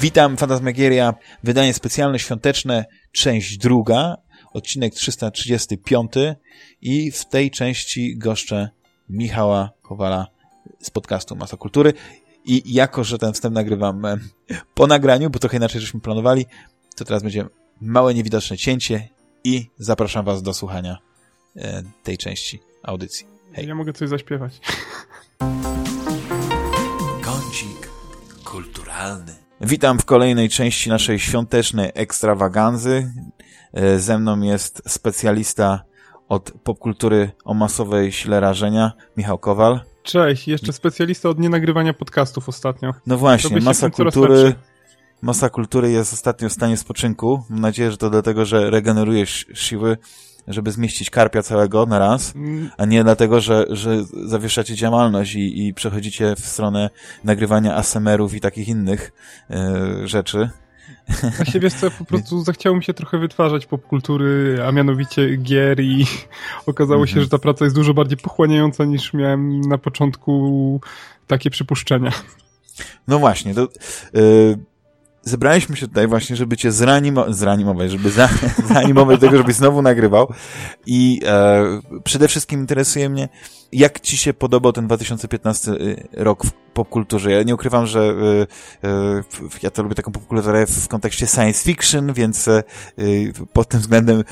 Witam, Fantasmagieria, wydanie specjalne, świąteczne, część druga, odcinek 335 i w tej części goszczę Michała Kowala z podcastu Masa Kultury i jako, że ten wstęp nagrywam po nagraniu, bo trochę inaczej żeśmy planowali, to teraz będzie małe, niewidoczne cięcie i zapraszam Was do słuchania e, tej części audycji. Hej. Ja mogę coś zaśpiewać. Kącik kulturalny. Witam w kolejnej części naszej świątecznej ekstrawaganzy. E, ze mną jest specjalista od popkultury o masowej sile rażenia, Michał Kowal. Cześć, jeszcze specjalista od nienagrywania podcastów ostatnio. No właśnie, masa kultury, masa kultury jest ostatnio w stanie spoczynku. Mam nadzieję, że to dlatego, że regenerujesz siły żeby zmieścić karpia całego na raz, a nie dlatego, że, że zawieszacie działalność i, i przechodzicie w stronę nagrywania ASMR-ów i takich innych e, rzeczy. Właśnie wiesz co, po prostu zachciało mi się trochę wytwarzać popkultury, a mianowicie gier i okazało się, mhm. że ta praca jest dużo bardziej pochłaniająca niż miałem na początku takie przypuszczenia. No właśnie, to... Yy zebraliśmy się tutaj właśnie, żeby cię zranimo zranimować, żeby za zaanimować do tego, żebyś znowu nagrywał. I e, przede wszystkim interesuje mnie, jak ci się podobał ten 2015 y, rok w popkulturze? Ja nie ukrywam, że y, y, ja to lubię taką popkulturę w kontekście science fiction, więc y, pod tym względem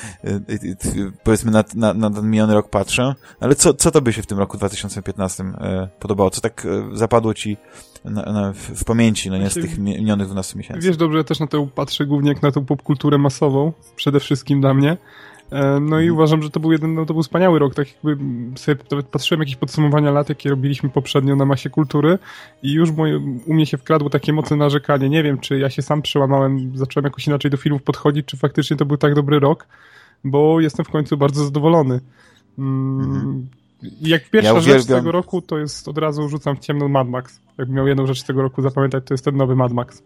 powiedzmy na, na, na ten miniony rok patrzę. Ale co, co to by się w tym roku 2015 podobało? Co tak zapadło ci na, na, w pamięci, no nie z tych minionych 12 miesięcy? Wiesz dobrze, ja też na to patrzę głównie jak na tą popkulturę masową, przede wszystkim dla mnie. E, no i mhm. uważam, że to był jeden, no to był wspaniały rok, tak jakby sobie nawet patrzyłem jakieś podsumowania lat, jakie robiliśmy poprzednio na masie kultury i już moje, u mnie się wkradło takie mocne narzekanie. Nie wiem, czy ja się sam przełamałem, zacząłem jakoś inaczej do filmów podchodzić, czy faktycznie to był tak dobry rok, bo jestem w końcu bardzo zadowolony. Mm, mhm. Jak pierwsza ja rzecz tego roku, to jest od razu rzucam w ciemno Mad Max. Jakbym miał jedną rzecz tego roku zapamiętać, to jest ten nowy Mad Max.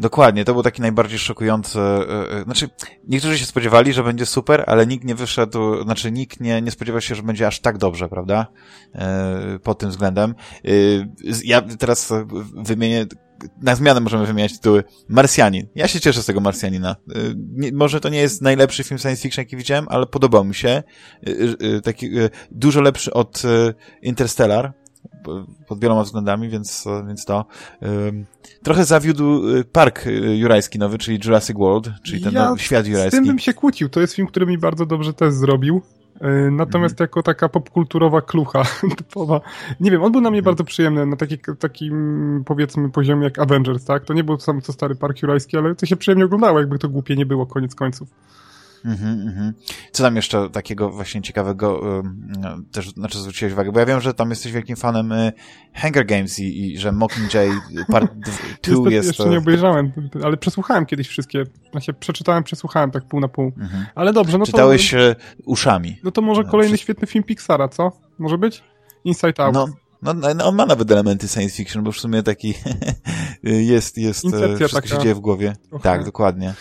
Dokładnie, to był taki najbardziej szokujący, yy, znaczy niektórzy się spodziewali, że będzie super, ale nikt nie wyszedł, znaczy nikt nie, nie spodziewał się, że będzie aż tak dobrze, prawda, yy, pod tym względem. Ja teraz wymienię, na zmianę możemy wymieniać tytuły Marsjanin. Ja się cieszę z tego Marsjanina. Może to nie jest najlepszy film science fiction, jaki widziałem, ale podobał mi się. Taki, dużo lepszy od Interstellar, pod wieloma względami, więc, więc to. trochę zawiódł y, park y, jurajski nowy, czyli Jurassic World, czyli ten ja świat jurajski. z tym bym się kłócił. To jest film, który mi bardzo dobrze też zrobił. Y, natomiast mm. jako taka popkulturowa klucha typowa, nie wiem, on był na mnie mm. bardzo przyjemny, na taki, takim powiedzmy poziomie jak Avengers, tak? To nie był sam co stary Park Jurajski, ale to się przyjemnie oglądało, jakby to głupie nie było koniec końców. Mhm, mhm. Co tam jeszcze takiego właśnie ciekawego no, też znaczy zwróciłeś uwagę? Bo ja wiem, że tam jesteś wielkim fanem y, Hunger Games i, i że Mockingjay Part 2 jest... jeszcze nie obejrzałem, ale przesłuchałem kiedyś wszystkie. Znaczy przeczytałem, przesłuchałem tak pół na pół. Mhm. Ale dobrze, no Czytałeś to... Czytałeś uszami. No to może kolejny świetny film Pixara, co? Może być? Inside Out. No. No, no, on ma nawet elementy science fiction, bo w sumie taki jest, jest, e, Incepcja wszystko taka. się dzieje w głowie. Okay. Tak, dokładnie.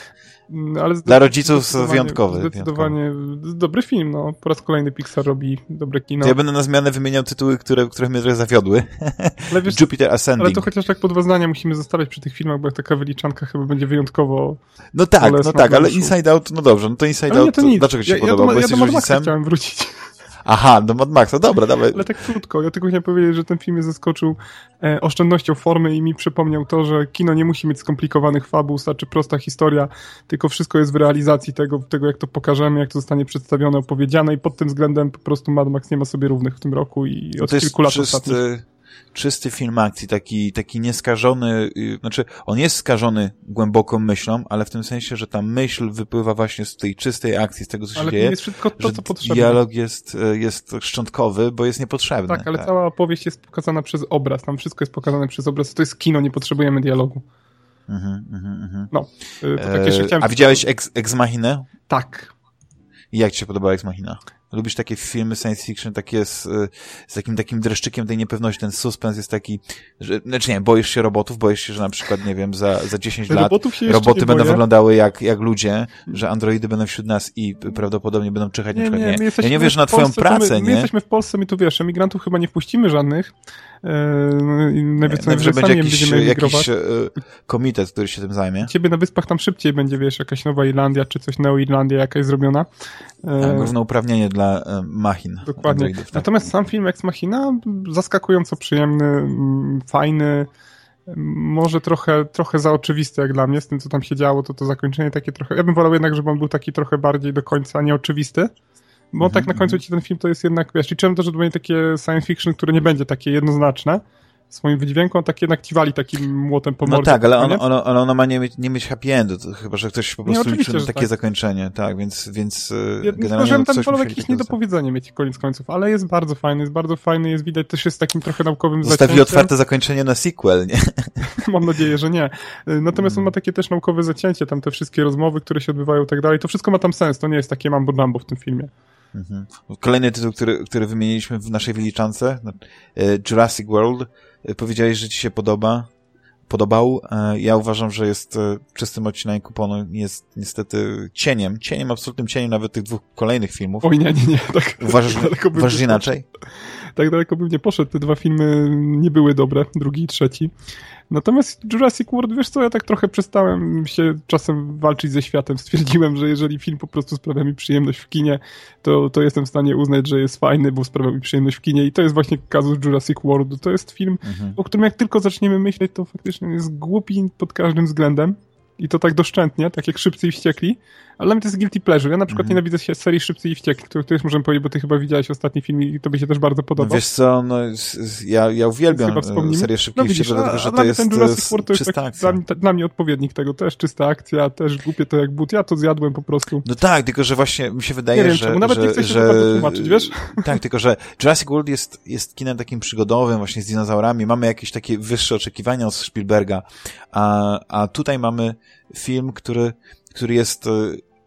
Mm, ale Dla rodziców wyjątkowy. Zdecydowanie wyjątkowy. dobry film, no. Po raz kolejny Pixar robi dobre kino. To ja będę na zmianę wymieniał tytuły, które, które mnie trochę zawiodły. Ale wiesz, Jupiter Ascending. Ale to chociaż tak po dwa zdania musimy zostawiać przy tych filmach, bo taka wyliczanka chyba będzie wyjątkowo No tak, no tak, ale Inside Out, no dobrze, no to Inside ale Out, to dlaczego ci się ja, podobał? Ja bo ja jesteś do chciałem wrócić. Aha, do Mad Maxa, dobra, dawaj. Ale tak krótko, ja tylko chciałem powiedzieć, że ten film mnie zaskoczył e, oszczędnością formy i mi przypomniał to, że kino nie musi mieć skomplikowanych fabuł, starczy prosta historia, tylko wszystko jest w realizacji tego, tego jak to pokażemy, jak to zostanie przedstawione, opowiedziane i pod tym względem po prostu Mad Max nie ma sobie równych w tym roku i od kilku lat czysty... ostatnich czysty film akcji, taki, taki nieskażony, yy, znaczy on jest skażony głęboką myślą, ale w tym sensie, że ta myśl wypływa właśnie z tej czystej akcji, z tego, co się ale dzieje. jest wszystko to, co potrzebne. Dialog jest, y, jest szczątkowy, bo jest niepotrzebny. Tak, ale tak. cała opowieść jest pokazana przez obraz, tam wszystko jest pokazane przez obraz. To jest kino, nie potrzebujemy dialogu. Mhm, mhm, mhm. No, y, to takie e, A widziałeś Ex, Ex Machinę? Tak. I jak ci się podobała Ex Machina? Lubisz takie filmy science fiction, takie z, z takim takim dreszczykiem tej niepewności, ten suspens jest taki, że, znaczy nie, boisz się robotów, boisz się, że na przykład, nie wiem, za, za 10 lat roboty będą boję. wyglądały jak, jak ludzie, że androidy będą wśród nas i prawdopodobnie będą nie, na przykład, nie. nie. Ja nie wierzę na twoją Polsce, pracę, my, nie? My jesteśmy w Polsce, my tu wiesz, emigrantów chyba nie wpuścimy żadnych, no, i najwyżej, Najwyżej będzie jakiś, będziemy jakiś e, komitet, który się tym zajmie. Ciebie na wyspach tam szybciej będzie, wiesz, jakaś Nowa Irlandia, czy coś Neoirlandia jakaś zrobiona. Tak, równouprawnienie dla e, machin. Dokładnie. tak. Natomiast sam film Ex Machina zaskakująco przyjemny, mm, fajny, może trochę, trochę za oczywisty jak dla mnie, z tym co tam się działo, to to zakończenie takie trochę, ja bym wolał jednak, żeby on był taki trochę bardziej do końca nieoczywisty, bo mm -hmm. tak na końcu ci ten film to jest jednak, wiesz, liczyłem to, że to będzie takie science fiction, które nie będzie takie jednoznaczne, swoim wydźwiękom, tak jednak ci wali takim młotem po No tak, ale ono, ono, ono ma nie mieć, nie mieć happy endu, chyba, że ktoś po prostu liczy na takie tak. zakończenie, tak, więc, więc ja, generalnie no, tam wolał jakieś niedopowiedzenie mieć koniec końców, ale jest bardzo fajny, jest bardzo fajny, jest widać, też jest takim trochę naukowym Zostawili zacięciem. otwarte zakończenie na sequel, nie? Mam nadzieję, że nie. Natomiast on ma takie też naukowe zacięcie, tam te wszystkie rozmowy, które się odbywają i tak dalej, to wszystko ma tam sens, to nie jest takie mambo jumbo w tym filmie. Mhm. Kolejny tytuł, który, który wymieniliśmy w naszej wyliczance, no, e, Jurassic World, e, powiedziałeś, że ci się podoba, podobał. E, ja uważam, że jest czystym odcinaniem kuponu, jest niestety cieniem, cieniem, absolutnym cieniem nawet tych dwóch kolejnych filmów. Oj nie, nie, nie. Tak, uważasz, uważasz inaczej? Tak daleko bym nie poszedł, te dwa filmy nie były dobre, drugi i trzeci. Natomiast Jurassic World, wiesz co, ja tak trochę przestałem się czasem walczyć ze światem. Stwierdziłem, że jeżeli film po prostu sprawia mi przyjemność w kinie, to, to jestem w stanie uznać, że jest fajny, bo sprawia mi przyjemność w kinie i to jest właśnie kazus Jurassic World. To jest film, mhm. o którym jak tylko zaczniemy myśleć, to faktycznie jest głupi pod każdym względem i to tak doszczętnie, tak jak Szybcy i Wściekli, ale dla mnie to jest guilty pleasure. Ja na przykład mm. nienawidzę serii Szybcy i Wściekli, którą też możemy powiedzieć, bo ty chyba widziałeś ostatni film i to by się też bardzo podobał. No wiesz co, no, ja, ja uwielbiam serię Szybki no, i Wściekli, dlatego, że to jest ten Jurassic World to jest tak, dla, mnie, dla mnie odpowiednik tego. Też czysta akcja, też głupie to jak but. Ja to zjadłem po prostu. No tak, tylko że właśnie mi się wydaje, nie wiem, że... Czemu. Nawet że, nie chcę się że... bardzo tłumaczyć, wiesz? Tak, tylko że Jurassic World jest, jest kinem takim przygodowym, właśnie z dinozaurami. Mamy jakieś takie wyższe oczekiwania od Spielberga, a, a tutaj mamy film, który, który jest e,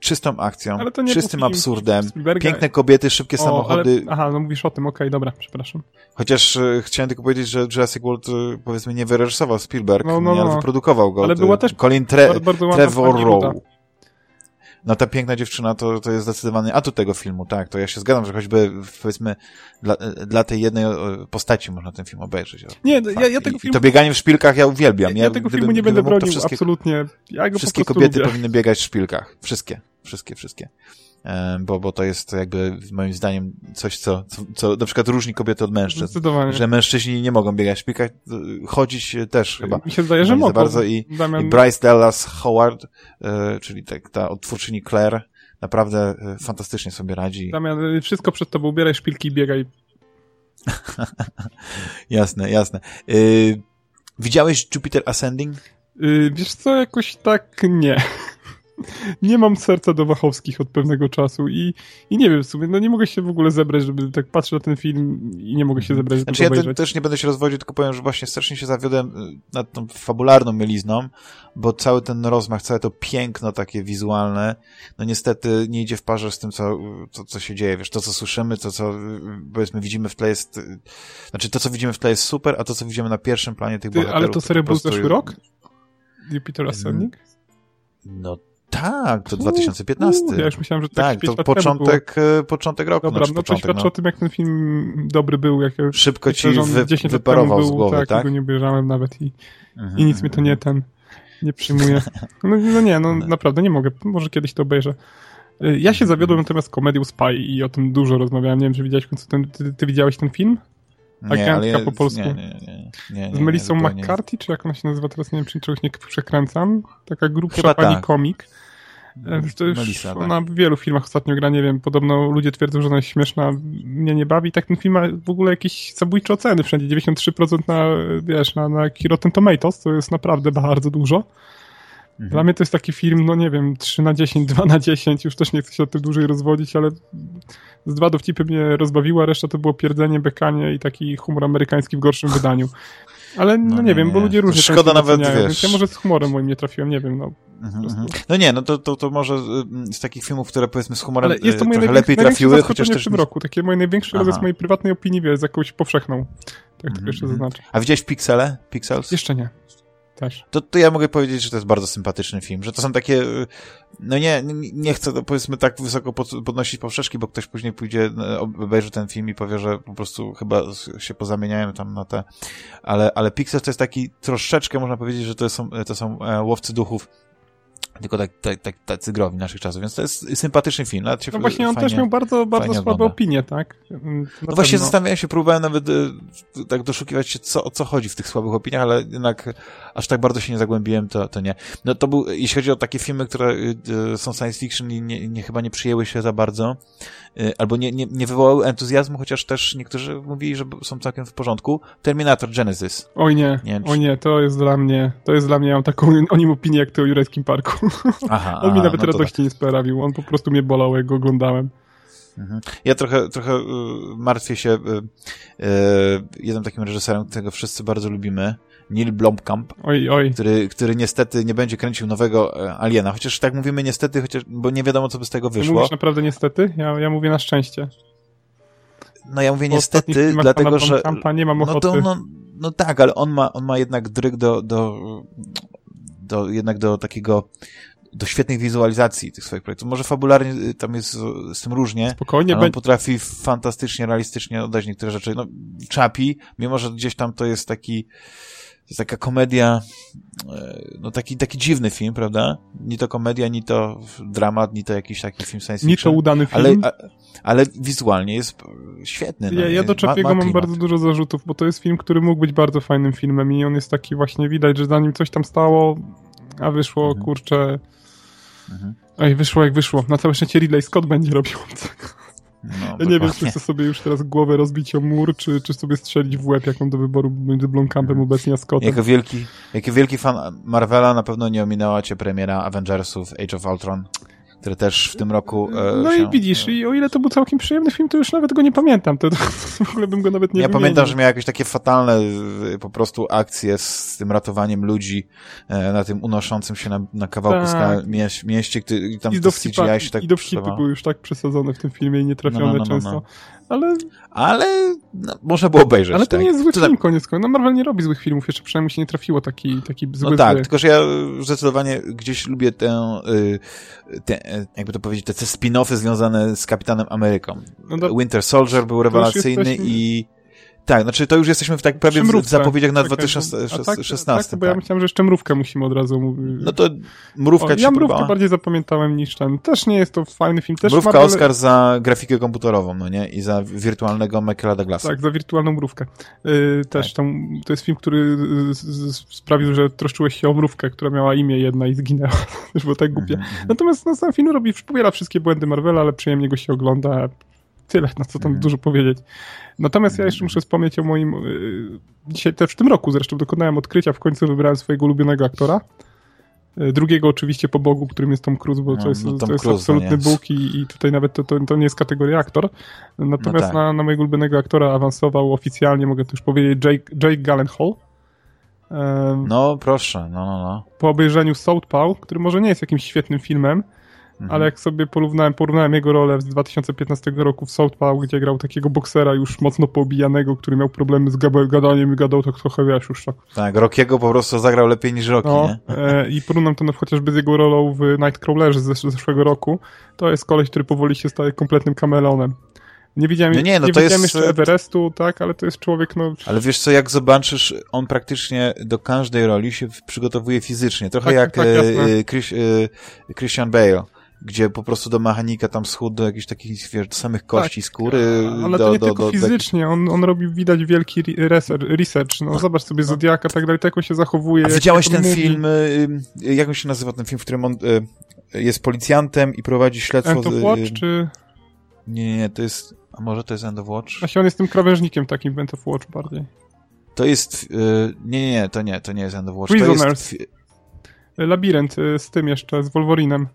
czystą akcją, czystym absurdem, piękne kobiety, szybkie o, samochody. Ale, aha, no mówisz o tym, okej, okay, dobra, przepraszam. Chociaż e, chciałem tylko powiedzieć, że Jurassic World e, powiedzmy nie wyreżyserował Spielberg, no, no, nie, ale no. wyprodukował go. Ale była też Colin Tre bardzo, bardzo Trevor Rowe. No ta piękna dziewczyna to, to jest zdecydowany atut tego filmu, tak, to ja się zgadzam, że choćby powiedzmy dla, dla tej jednej postaci można ten film obejrzeć. Nie, ja, ja, tego filmu... I to bieganie w szpilkach ja uwielbiam. Ja, ja tego filmu nie będę bronił, absolutnie. Ja go wszystkie kobiety lubię. powinny biegać w szpilkach. Wszystkie, wszystkie, wszystkie bo, bo to jest jakby moim zdaniem coś, co, co, co na przykład różni kobiety od mężczyzn. Zdecydowanie. Że mężczyźni nie mogą biegać w szpilkach, chodzić też chyba. Mi się zdaje, że mogą. Bardzo i, Damian... i Bryce Dallas Howard, e, czyli tak, ta odtwórczyni Claire, naprawdę e, fantastycznie sobie radzi. Damian, wszystko przed tobą, ubieraj szpilki i biegaj. jasne, jasne. Widziałeś Jupiter Ascending? Y, wiesz co, jakoś tak nie nie mam serca do Wachowskich od pewnego czasu i, i nie wiem w sumie, no nie mogę się w ogóle zebrać, żeby tak patrzeć na ten film i nie mogę się zebrać, żeby znaczy, ja też nie będę się rozwodził, tylko powiem, że właśnie strasznie się zawiodłem y, nad tą fabularną mielizną, bo cały ten rozmach, całe to piękno takie wizualne, no niestety nie idzie w parze z tym, co, co, co się dzieje, wiesz, to co słyszymy, to co y, powiedzmy widzimy w tle jest, znaczy to co widzimy w tle jest super, a to co widzimy na pierwszym planie tych Ty, bohaterów... Ale to serio był zeszły rok? Jupiter Ascending? No tak, to 2015. U, ja już myślałem, że to tak, to początek, e, początek roku. Dobra, znaczy no to świadczy no. o tym, jak ten film dobry był. Jak Szybko ci wy, 10 wyparował był, z głowy, tak? tak? go nie obejrzałem nawet i, mhm. i nic mi to nie ten, nie przyjmuje. No, no nie, no, naprawdę nie mogę. Może kiedyś to obejrzę. E, ja się zawiodłem natomiast komedią Spy i o tym dużo rozmawiałem. Nie wiem, czy widziałeś w końcu ten, ty, ty widziałeś ten film? Nie, ale po polsku. Nie, nie, nie, Z Melissą McCarthy, czy jak ona się nazywa teraz, nie wiem, czy czegoś nie przekręcam. Taka grubsza pani tak. komik. E, to już Melissa, tak. ona w wielu filmach ostatnio gra, nie wiem, podobno ludzie twierdzą, że ona jest śmieszna, mnie nie bawi. Tak ten film ma w ogóle jakieś zabójcze oceny wszędzie, 93% na, wiesz, na, na Rotten Tomatoes, to jest naprawdę bardzo dużo. Mhm. Dla mnie to jest taki film, no nie wiem, 3 na 10, 2 na 10, już też nie chcę się o tym dłużej rozwodzić, ale z dwa dowcipy mnie rozbawiła, reszta to było pierdzenie, bekanie i taki humor amerykański w gorszym wydaniu. Ale no, no nie, nie, wiem, bo ludzie różnie Szkoda nawet, wiesz... Więc ja może z humorem moim nie trafiłem, nie wiem, no. Mhm, mhm. no nie, no to, to, to może y, z takich filmów, które powiedzmy z humorem Ale jest to moje trochę lepiej trafiły, chociaż też... w tym roku, takie moje największe z mojej prywatnej opinii, wiesz, z jakąś powszechną. Tak, mm -hmm. jeszcze zaznaczę. A widziałeś Pixele? Pixels? Jeszcze nie. Też. To, to ja mogę powiedzieć, że to jest bardzo sympatyczny film, że to są takie, no nie, nie chcę to powiedzmy tak wysoko podnosić poprzeczki, bo ktoś później pójdzie, e, obejrzy ten film i powie, że po prostu chyba się pozamieniają tam na te, ale, ale Pixar to jest taki troszeczkę, można powiedzieć, że to są, to są e, łowcy duchów tylko tak, tak, tak, tacy growi naszych czasów, więc to jest sympatyczny film. Nawet się no właśnie on fajnie, też miał bardzo, bardzo słabe opinie, tak? Mm, na no właśnie zastanawiałem się, próbowałem nawet y, tak doszukiwać się, co, o co chodzi w tych słabych opiniach, ale jednak aż tak bardzo się nie zagłębiłem, to, to nie. No to był, jeśli chodzi o takie filmy, które y, y, są science fiction i nie, nie, chyba nie przyjęły się za bardzo, albo nie, nie, nie wywołały entuzjazmu, chociaż też niektórzy mówili, że są całkiem w porządku. Terminator Genesis. Oj nie, nie oj nie, to jest dla mnie, to jest dla mnie, ja mam taką o nim opinię jak ty o Jurajskim Parku. Aha, on mi nawet no radości tak. nie sprawił, on po prostu mnie bolał, jak go oglądałem. Mhm. Ja trochę, trochę y, martwię się y, y, jednym takim reżyserem, którego wszyscy bardzo lubimy, Neil Blomkamp, oj, oj. Który, który niestety nie będzie kręcił nowego e, Aliena. Chociaż tak mówimy niestety, chociaż, bo nie wiadomo, co by z tego wyszło. Mówisz naprawdę niestety? Ja, ja mówię na szczęście. No ja mówię niestety, dlatego że... nie mam ochoty. No, to, no, no tak, ale on ma, on ma jednak dryg do, do, do, jednak do takiego do świetnych wizualizacji tych swoich projektów. Może fabularnie y, tam jest z tym różnie, Spokojnie ale on potrafi fantastycznie, realistycznie oddać niektóre rzeczy. No, Chapi, mimo że gdzieś tam to jest taki jest taka komedia, e, no taki, taki dziwny film, prawda? Ni to komedia, ni to dramat, ni to jakiś taki film science fiction. Ni to udany film. Ale, ale wizualnie jest świetny. No, ja, ja do Chapiego ma, mam bardzo dużo zarzutów, bo to jest film, który mógł być bardzo fajnym filmem i on jest taki właśnie, widać, że zanim coś tam stało, a wyszło, mhm. kurczę... Mhm. Ej, wyszło jak wyszło. Na całe szczęście Ridley Scott będzie robił tego. No, ja nie wiem, czy chcę sobie już teraz głowę rozbić o mur, czy, czy sobie strzelić w łeb, jaką do wyboru między Blomkampem obecnie a Scottem. Jako wielki, jako wielki fan Marvela na pewno nie ominęła cię premiera Avengersów Age of Ultron który też w tym roku. E, no się, i widzisz, i o ile to był całkiem przyjemny film, to już nawet go nie pamiętam. To, to w ogóle bym go nawet nie Ja wymienił. pamiętam, że miał jakieś takie fatalne po prostu akcje z tym ratowaniem ludzi e, na tym unoszącym się na, na kawałku tak. mieś, mieście, i tam I CGI się tak I dowcipy były już tak przesadzone w tym filmie i nietrafione no, no, no, no często. No ale... Ale no, można było obejrzeć. Ale to tak. nie jest zły film, tam... koniec końców. No Marvel nie robi złych filmów, jeszcze przynajmniej się nie trafiło taki, taki zły No tak, zły. tylko że ja zdecydowanie gdzieś lubię tę, y, jakby to powiedzieć, te, te spin-offy związane z Kapitanem Ameryką. No. Winter Soldier był rewelacyjny jesteśmy... i tak, znaczy to już jesteśmy w tak prawie w zapowiedziach na 2016. Tak, tak, bo ja tak. myślałem, że jeszcze mrówkę musimy od razu mówić. No to mrówka o, ci Ja mrówkę bardziej zapamiętałem niż ten. Też nie jest to fajny film. Też mrówka Marvel... Oscar za grafikę komputerową, no nie? I za wirtualnego Michaela Douglasa. Tak, za wirtualną mrówkę. Yy, też tak. tam, to jest film, który sprawił, że troszczyłeś się o mrówkę, która miała imię jedna i zginęła. Już było tak głupie. Mm -hmm. Natomiast no, sam film robi, powiela wszystkie błędy Marvela, ale przyjemnie go się ogląda. Tyle, na co tam mm. dużo powiedzieć. Natomiast ja jeszcze muszę wspomnieć o moim. Y, dzisiaj też w tym roku zresztą dokonałem odkrycia, w końcu wybrałem swojego ulubionego aktora. Y, drugiego oczywiście po Bogu, którym jest Tom Cruise, bo no, to jest, no, to jest Cruise, absolutny no Bóg i, i, tutaj nawet to, to, to, nie jest kategoria aktor. Natomiast no tak. na, na mojego ulubionego aktora awansował oficjalnie, mogę to już powiedzieć, Jake, Jake Gyllenhaal. No, proszę, no, no, no. Po obejrzeniu Southpaw, który może nie jest jakimś świetnym filmem, Mhm. Ale jak sobie porównałem, porównałem jego rolę z 2015 roku w Southpaw, gdzie grał takiego boksera już mocno pobijanego, który miał problemy z gadaniem i gadał tak trochę, wiesz, już tak. Tak, Rockiego po prostu zagrał lepiej niż Rocky, no, nie? E, I porównam to chociażby z jego rolą w Nightcrawlerze z zeszłego roku. To jest koleś, który powoli się staje kompletnym kameleonem. Nie widziałem, no nie, no nie to widziałem jest... jeszcze Everestu, tak, ale to jest człowiek, no... Ale wiesz co, jak zobaczysz, on praktycznie do każdej roli się przygotowuje fizycznie. Trochę tak, jak tak, e, Chris, e, Christian Bale gdzie po prostu do mechanika tam schód do jakichś takich, wiesz, do samych kości, tak, skóry. Ale do, to nie do, tylko do, fizycznie, on, on robi, widać wielki research, no zobacz sobie Zodiaka, tak dalej, tak się zachowuje. A widziałeś ten mówi. film, y, y, jak on się nazywa ten film, w którym on y, jest policjantem i prowadzi śledztwo... End of Watch, czy... Nie, nie, nie, to jest, a może to jest End of Watch? Właśnie on jest tym krawężnikiem takim End of Watch bardziej. To jest, nie, nie, nie, to nie, to nie jest End of Watch. Prisoners. To jest... Labirynt z tym jeszcze, z Wolverinem.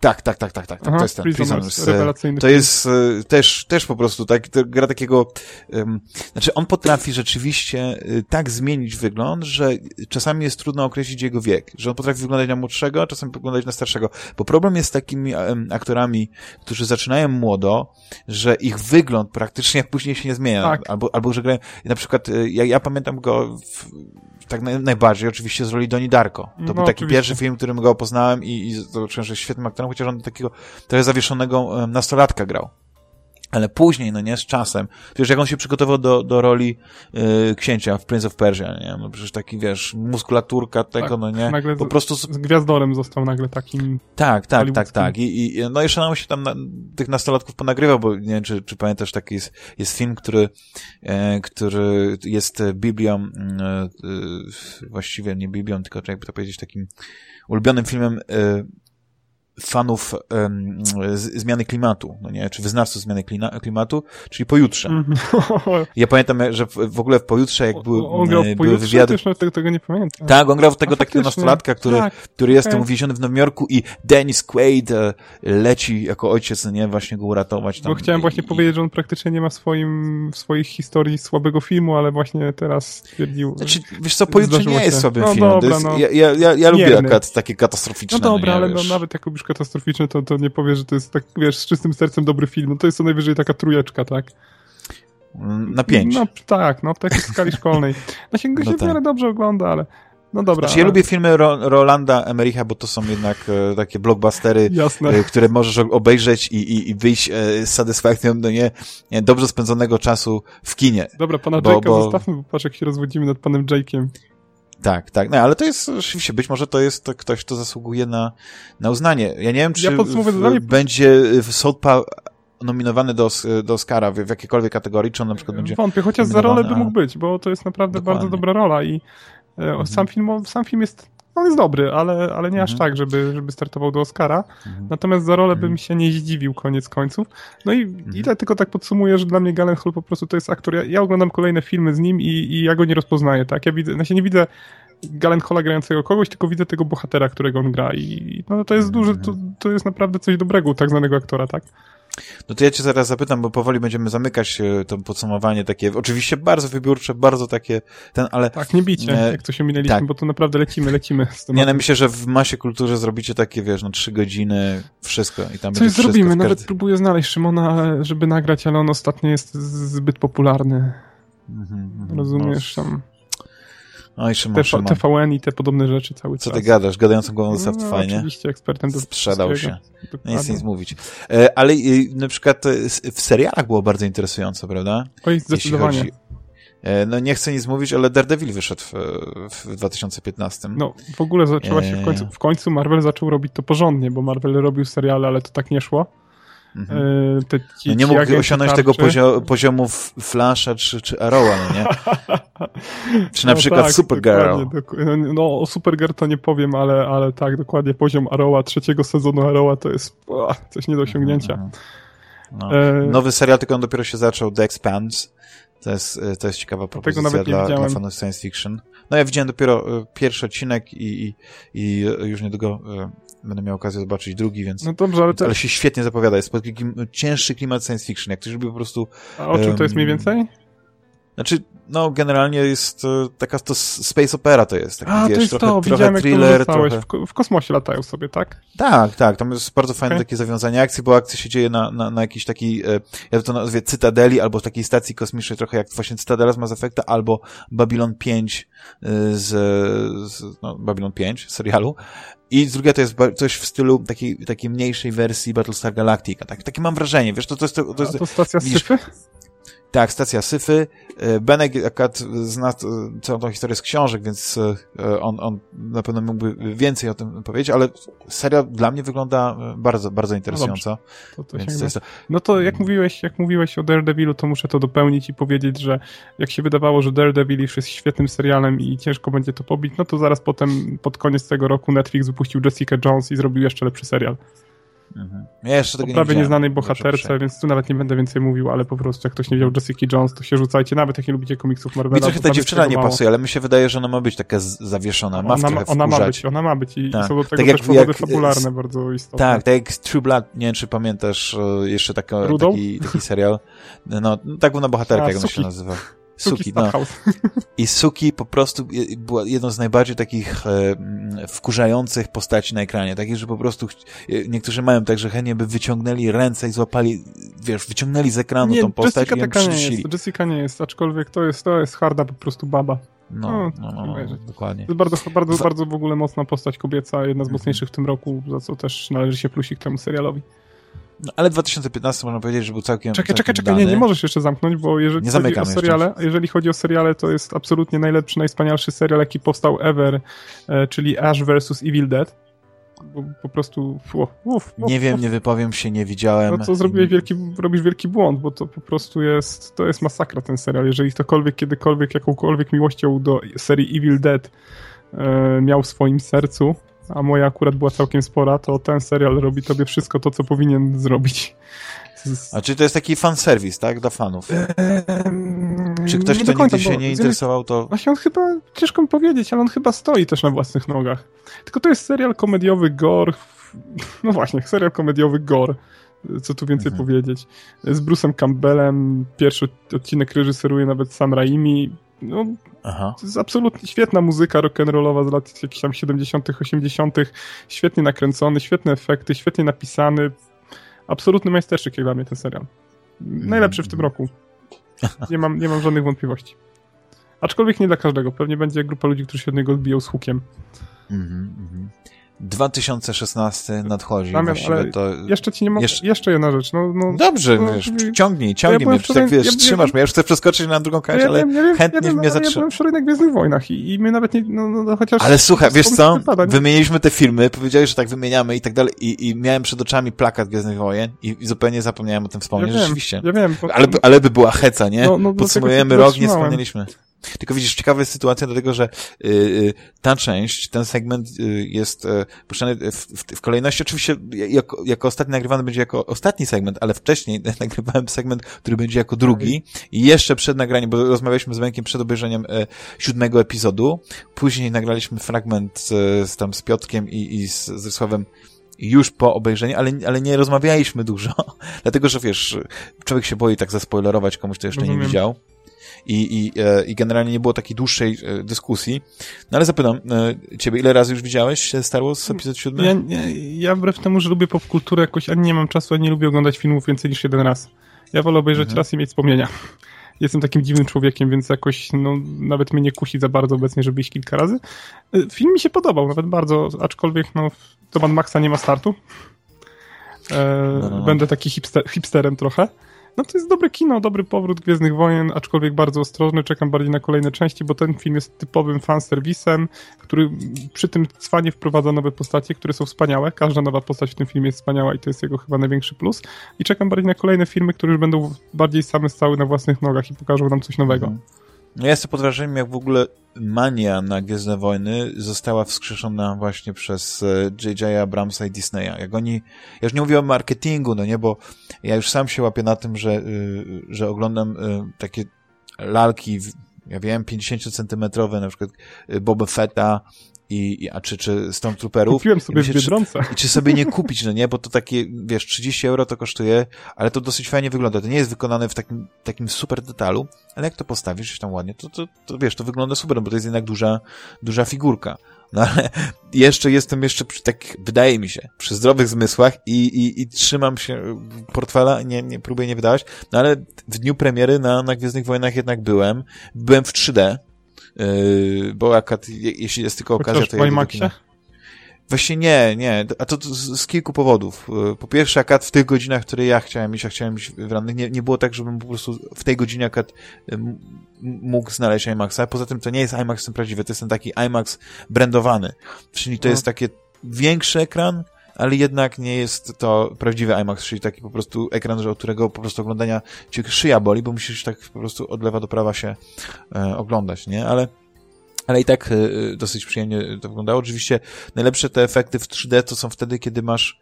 Tak, tak, tak, tak, tak. Aha, to jest ten Prisoners, Prisoners. rewelacyjny To jest e, też, też po prostu tak, gra takiego, em, znaczy on potrafi rzeczywiście e, tak zmienić wygląd, że czasami jest trudno określić jego wiek, że on potrafi wyglądać na młodszego, a czasami wyglądać na starszego. Bo problem jest z takimi em, aktorami, którzy zaczynają młodo, że ich wygląd praktycznie później się nie zmienia. Tak. Albo, albo że grają, na przykład e, ja, ja pamiętam go w, tak naj, najbardziej oczywiście z roli Doni Darko. To No, był taki oczywiście. pierwszy film, w którym go poznałem i, i zobaczyłem, że jest świetnym aktorem, chociaż on takiego trochę zawieszonego nastolatka grał. Ale później, no nie, z czasem, wiesz, jak on się przygotował do, do roli y, księcia w Prince of Persia, nie, no przecież taki, wiesz, muskulaturka tego, Tak, no nie, nagle po prostu, z, Z Gwiazdorem został nagle takim... tak, tak, tak, tak, I, i, no jeszcze nam się tam na, tych nastolatków ponagrywał, bo nie wiem, czy, czy pamiętasz, taki jest, jest film, który, e, który jest Biblią, mm, e, właściwie nie Biblią, tylko jakby to powiedzieć, takim ulubionym filmem e, fanów z, zmiany klimatu, no nie, czy wyznawców zmiany klina, klimatu, czyli pojutrze. Mhm. Ja pamiętam, że w, ogóle w pojutrze, jak były, on grał e, w były wywiady. też tego, tego nie pamiętam. Tak, on grał w tego A, takiego nastolatka, który, Tak, który jest okej. tam uwięziony w Nowym Jorku i Dennis Quaid e, leci jako ojciec, no nie, właśnie go uratować. Tam Bo chciałem właśnie I- powiedzieć, że on praktycznie nie ma w, swoim, w swoich historii słabego filmu, ale właśnie teraz stwierdził... Znaczy, wiesz co, pojutrze nie jest słabym No filmem. dobra, jest, no. Ja, ja, ja, ja lubię takie katastroficzne. No dobra, nie, ale no, nawet jak lubisz katastroficzne, to, to nie powiesz, że to jest tak, wiesz, z czystym sercem dobry film. No to jest co najwyżej taka trujeczka, tak? Na pięć. No tak, no w takiej skali szkolnej. No się go No się w tak. miarę dobrze ogląda, ale no dobra. Znaczy, ja ale- lubię filmy Ro Rolanda Emericha, bo to są jednak e, takie blockbustery, e, które możesz obejrzeć i, i, i wyjść e, z satysfakcją, no nie, nie, dobrze spędzonego czasu w kinie. Dobra, pana bo- Jake'a bo- zostawmy, bo patrz jak się rozwodzimy nad panem Jake'iem. Tak, tak. No, ale to jest rzeczywiście, być może to jest to ktoś, kto zasługuje na, na uznanie. Ja nie wiem, czy Ja w, będzie w Southpaw nominowany do, do Oscara w, w jakiejkolwiek kategorii, czy on na przykład będzie... Wątpię, chociaż za rolę by mógł być, bo to jest naprawdę Dokładnie. bardzo dobra rola i e, sam, film, sam film jest, on jest dobry, ale, ale nie aż Mhm. tak, żeby, żeby startował do Oscara. Mhm. Natomiast za rolę Mhm. bym się nie zdziwił koniec końców. No i ile tylko tak podsumuję, że dla mnie Gyllenhaal po prostu to jest aktor. Ja, ja oglądam kolejne filmy z nim i, i ja go nie rozpoznaję, tak? Ja widzę, się nie widzę Gyllenhaala grającego kogoś, tylko widzę tego bohatera, którego on gra i no to jest duże, to, to jest naprawdę coś dobrego u tak znanego aktora, tak? No to ja cię zaraz zapytam, bo powoli będziemy zamykać e, to podsumowanie takie, oczywiście bardzo wybiórcze, bardzo takie, ten, ale Tak, nie bicie, E, jak coś ominęliśmy, tak. bo to naprawdę lecimy, lecimy z nie, no myślę, że w masie kulturze zrobicie takie, wiesz, no trzy godziny, wszystko i tam Coś będzie zrobimy, nawet każdy- próbuję znaleźć Szymona, żeby nagrać, ale on ostatnio jest zbyt popularny. Mhm, mhm. Rozumiesz? Tam No, oj, Szymon, TV, Szymon. TVN i te podobne rzeczy cały Co czas. ty gadasz? Gadającą głową No, zostaw fajnie. Oczywiście, ekspertem do Sprzedał się. Nie Dokładnie. chcę nic mówić. E, ale e, na przykład e, w serialach było bardzo interesujące, prawda? Oj, Jeśli zdecydowanie. chodzi- E, No nie chcę nic mówić, ale Daredevil wyszedł w, w 2015. No, w ogóle zaczęła się w końcu, w końcu Marvel zaczął robić to porządnie, bo Marvel robił seriale, ale to tak nie szło. Mhm. E, te, ci, No nie mógł osiągnąć tego tarczy- poziomu F- Flasha czy, czy Arrowa, no nie? Czy na No przykład tak, Supergirl. dokładnie, dok- No o Supergirl to nie powiem, ale, ale tak, dokładnie poziom Arrowa, trzeciego sezonu Arrowa to jest o, coś nie do osiągnięcia. Mhm. No. E, Nowy serial, tylko on dopiero się zaczął, The Expanse. To jest, e, to jest ciekawa propozycja dla, dla fanów science fiction. No ja widziałem dopiero e, pierwszy odcinek i, i, i już niedługo będę miał okazję zobaczyć drugi, więc... No dobrze, ale, to, Ale się świetnie zapowiada. Jest taki cięższy klimat science fiction. Jak ktoś lubi po prostu... a o czym to jest mniej więcej? Znaczy, no generalnie jest e, taka to space opera to jest. Taki, A, wiesz, to jest trochę, to, trochę widziałem jak to thriller, trochę... W, ko- w kosmosie latają sobie, tak? Tak, tak, tam jest bardzo fajne Okej. takie zawiązanie akcji, bo akcja się dzieje na, na, na jakiejś takiej, e, ja to nazwie cytadeli, albo takiej stacji kosmicznej, trochę jak właśnie Cytadela z Mass Effecta, albo Babylon 5 e, z, z no, Babylon 5 serialu. I z drugiej to jest coś w stylu takiej, takiej mniejszej wersji Battlestar Galactica. Tak, takie mam wrażenie, wiesz, to, to jest, to, to A jest to stacja widzisz, Syfy? Tak, stacja Syfy. E, Benek akurat zna całą tą historię z książek, więc e, on, on na pewno mógłby więcej o tym powiedzieć, ale serial dla mnie wygląda e, bardzo, bardzo interesująco. To, to więc to jest. No to jak mówiłeś, jak mówiłeś o Daredevilu, to muszę to dopełnić i powiedzieć, że jak się wydawało, że Daredevil już jest świetnym serialem i ciężko będzie to pobić, no to zaraz potem, pod koniec tego roku Netflix wypuścił Jessica Jones i zrobił jeszcze lepszy serial. Mhm. Ja jeszcze tego o prawie nie nieznanej bohaterce, więc tu nawet nie będę więcej mówił, ale po prostu jak ktoś nie widział Jessica Jones, to się rzucajcie, nawet jak nie lubicie komiksów Marvela. Mi trochę ta dziewczyna nie mało. pasuje, ale mi się wydaje, że ona ma być taka zawieszona, ma ona, ona ma być, ona ma być i, tak. są do tego tak też powody jak, fabularne bardzo istotne. Tak, tak jak True Blood, nie wiem czy pamiętasz e, jeszcze taka, taki, taki serial, no tak na bohaterka, A, jak ona się nazywa. Suki, no. I Suki po prostu była jedną z najbardziej takich e, wkurzających postaci na ekranie. Takich, że po prostu e, niektórzy mają tak, że chętnie by wyciągnęli ręce i złapali, wiesz, wyciągnęli z ekranu nie, tą postać Jessica i ją taka nie jest, Jessica nie jest, aczkolwiek to jest, to jest harda po prostu baba. No, no, no, no, dokładnie. To jest bardzo, bardzo, bardzo w ogóle mocna postać kobieca, jedna z mocniejszych w tym roku, za co też należy się plusik temu serialowi. No, ale 2015 można powiedzieć, że był całkiem. Czekaj, czekaj, czekaj, nie, nie możesz jeszcze zamknąć, bo jeżeli nie chodzi o seriale, jeszcze. jeżeli chodzi o seriale, to jest absolutnie najlepszy, najwspanialszy serial, jaki powstał ever, e, czyli Ash vs. Evil Dead. Bo po prostu. Uf, uf, nie wiem, nie wypowiem się, nie widziałem. No to zrobiłeś wielki, robisz wielki błąd, bo to po prostu jest. To jest masakra ten serial. Jeżeli ktokolwiek, kiedykolwiek, jakąkolwiek miłością do serii Evil Dead e, miał w swoim sercu, a moja akurat była całkiem spora, to ten serial robi tobie wszystko to, co powinien zrobić. A czy to jest taki fanserwis, tak? Dla fanów? Eee, czy ktoś, kto końca, nigdy się nie interesował, to... Właśnie on chyba, ciężko mi powiedzieć, ale on chyba stoi też na własnych nogach. Tylko to jest serial komediowy gore. No właśnie, serial komediowy gore. Co tu więcej mhm. powiedzieć? Z Bruce'em Campbellem. Pierwszy odcinek reżyseruje nawet Sam Raimi. No, Aha. To jest absolutnie świetna muzyka rock'n'rollowa z lat jakichś tam 70., 80., świetnie nakręcony, świetne efekty, świetnie napisany. Absolutny majsterczyk jak dla mnie ten serial. Najlepszy w tym roku. Nie mam, nie mam żadnych wątpliwości. Aczkolwiek nie dla każdego. Pewnie będzie grupa ludzi, którzy się od niego odbiją z hukiem. Mhm, mhm. 2016 nadchodzi. Damian, ale to... jeszcze ci nie mogę. Jeszcze... jeszcze jedna rzecz. No, no, Dobrze, no, wiesz, ciągnij, ciągnij ja mnie. Wczoraj, tak wiesz, ja, trzymasz ja, mnie. Ja już chcę przeskoczyć na drugą kać, ja, ale ja, chętnie mnie zatrzymasz. Ja byłem wczoraj na Gwiezdnych Wojnach i, i my nawet nie, no, no chociaż... Ale słuchaj, wiesz co? Wypada, Wymieniliśmy te filmy, powiedziałeś, że tak wymieniamy i tak dalej i, i miałem przed oczami plakat Gwiezdnych Wojen i, i zupełnie zapomniałem o tym wspomnieć, ja rzeczywiście. Ja wiem. Bo... Ale, ale by była heca, nie? No, no, Podsumujemy rok, nie wspomnieliśmy. Tylko widzisz, ciekawa jest sytuacja dlatego, że y, y, ta część, ten segment y, jest y, puszczany w, w, w, kolejności. Oczywiście jako, jako ostatni nagrywany będzie jako ostatni segment, ale wcześniej nagrywałem segment, który będzie jako drugi i jeszcze przed nagraniem, bo rozmawialiśmy z Wękiem przed obejrzeniem y, siódmego epizodu. Później nagraliśmy fragment z, z tam z Piotkiem i, i z, z Rysławem już po obejrzeniu, ale, ale nie rozmawialiśmy dużo, dlatego, że wiesz, człowiek się boi tak zaspoilerować komuś, kto jeszcze Rozumiem. nie widział i, i, e, i generalnie nie było takiej dłuższej e, dyskusji. No ale zapytam e, ciebie, ile razy już widziałeś Star Wars epizod 7? Ja, ja, ja wbrew temu, że lubię popkulturę jakoś, ani nie mam czasu, ani nie lubię oglądać filmów więcej niż jeden raz. Ja wolę obejrzeć mhm. raz i mieć wspomnienia. Jestem takim dziwnym człowiekiem, więc jakoś no, nawet mnie nie kusi za bardzo obecnie, żeby iść kilka razy. Film mi się podobał, nawet bardzo, aczkolwiek no, to Mad Maxa nie ma startu. E, no, no, no. Będę taki hipster, hipsterem trochę. No to jest dobre kino, dobry powrót Gwiezdnych Wojen, aczkolwiek bardzo ostrożny, czekam bardziej na kolejne części, bo ten film jest typowym fanserwisem, który przy tym cwanie wprowadza nowe postacie, które są wspaniałe. Każda nowa postać w tym filmie jest wspaniała i to jest jego chyba największy plus. I czekam bardziej na kolejne filmy, które już będą bardziej same stały na własnych nogach i pokażą nam coś nowego. Mhm. No ja jestem pod wrażeniem, jak w ogóle mania na Gwiezdne Wojny została wskrzeszona właśnie przez J.J. E, Abramsa i Disneya. Jak oni, ja już nie mówię o marketingu, no nie, bo ja już sam się łapię na tym, że, y, że oglądam y, takie lalki, ja wiem, 50-centymetrowe, na przykład Boba Fetta, i, a czy, czy Stormtrooperów. Kupiłem sobie w Biedronce. Czy, I czy sobie nie kupić, no nie, bo to takie, wiesz, 30 euro to kosztuje, ale to dosyć fajnie wygląda. To nie jest wykonane w takim, takim super detalu, ale jak to postawisz tam ładnie, to, to, to wiesz, to wygląda super, bo to jest jednak duża, duża figurka. No ale jeszcze jestem jeszcze przy tak, wydaje mi się, przy zdrowych zmysłach i, i, i trzymam się portfela, nie, nie próbuję nie wydawać, no ale w dniu premiery na, na Gwiezdnych Wojnach jednak byłem. Byłem w 3D, Yy, bo akurat jeśli jest tylko okazja, Chociaż to ja IMAXie? Właśnie nie, nie, a to, z, z, kilku powodów. Yy, po pierwsze, akad w tych godzinach, w które ja chciałem iść, a chciałem iść w rannych, nie, nie było tak, żebym po prostu w tej godzinie akad yy, mógł znaleźć IMAXa. Poza tym to nie jest IMAX ten prawdziwy, to jest ten taki IMAX brandowany. Czyli to no. jest taki większy ekran, ale jednak nie jest to prawdziwy IMAX, czyli taki po prostu ekran, że od którego po prostu oglądania ci szyja boli, bo musisz tak po prostu od lewa do prawa się e, oglądać, nie? Ale ale i tak e, dosyć przyjemnie to wyglądało. Oczywiście najlepsze te efekty w 3D to są wtedy, kiedy masz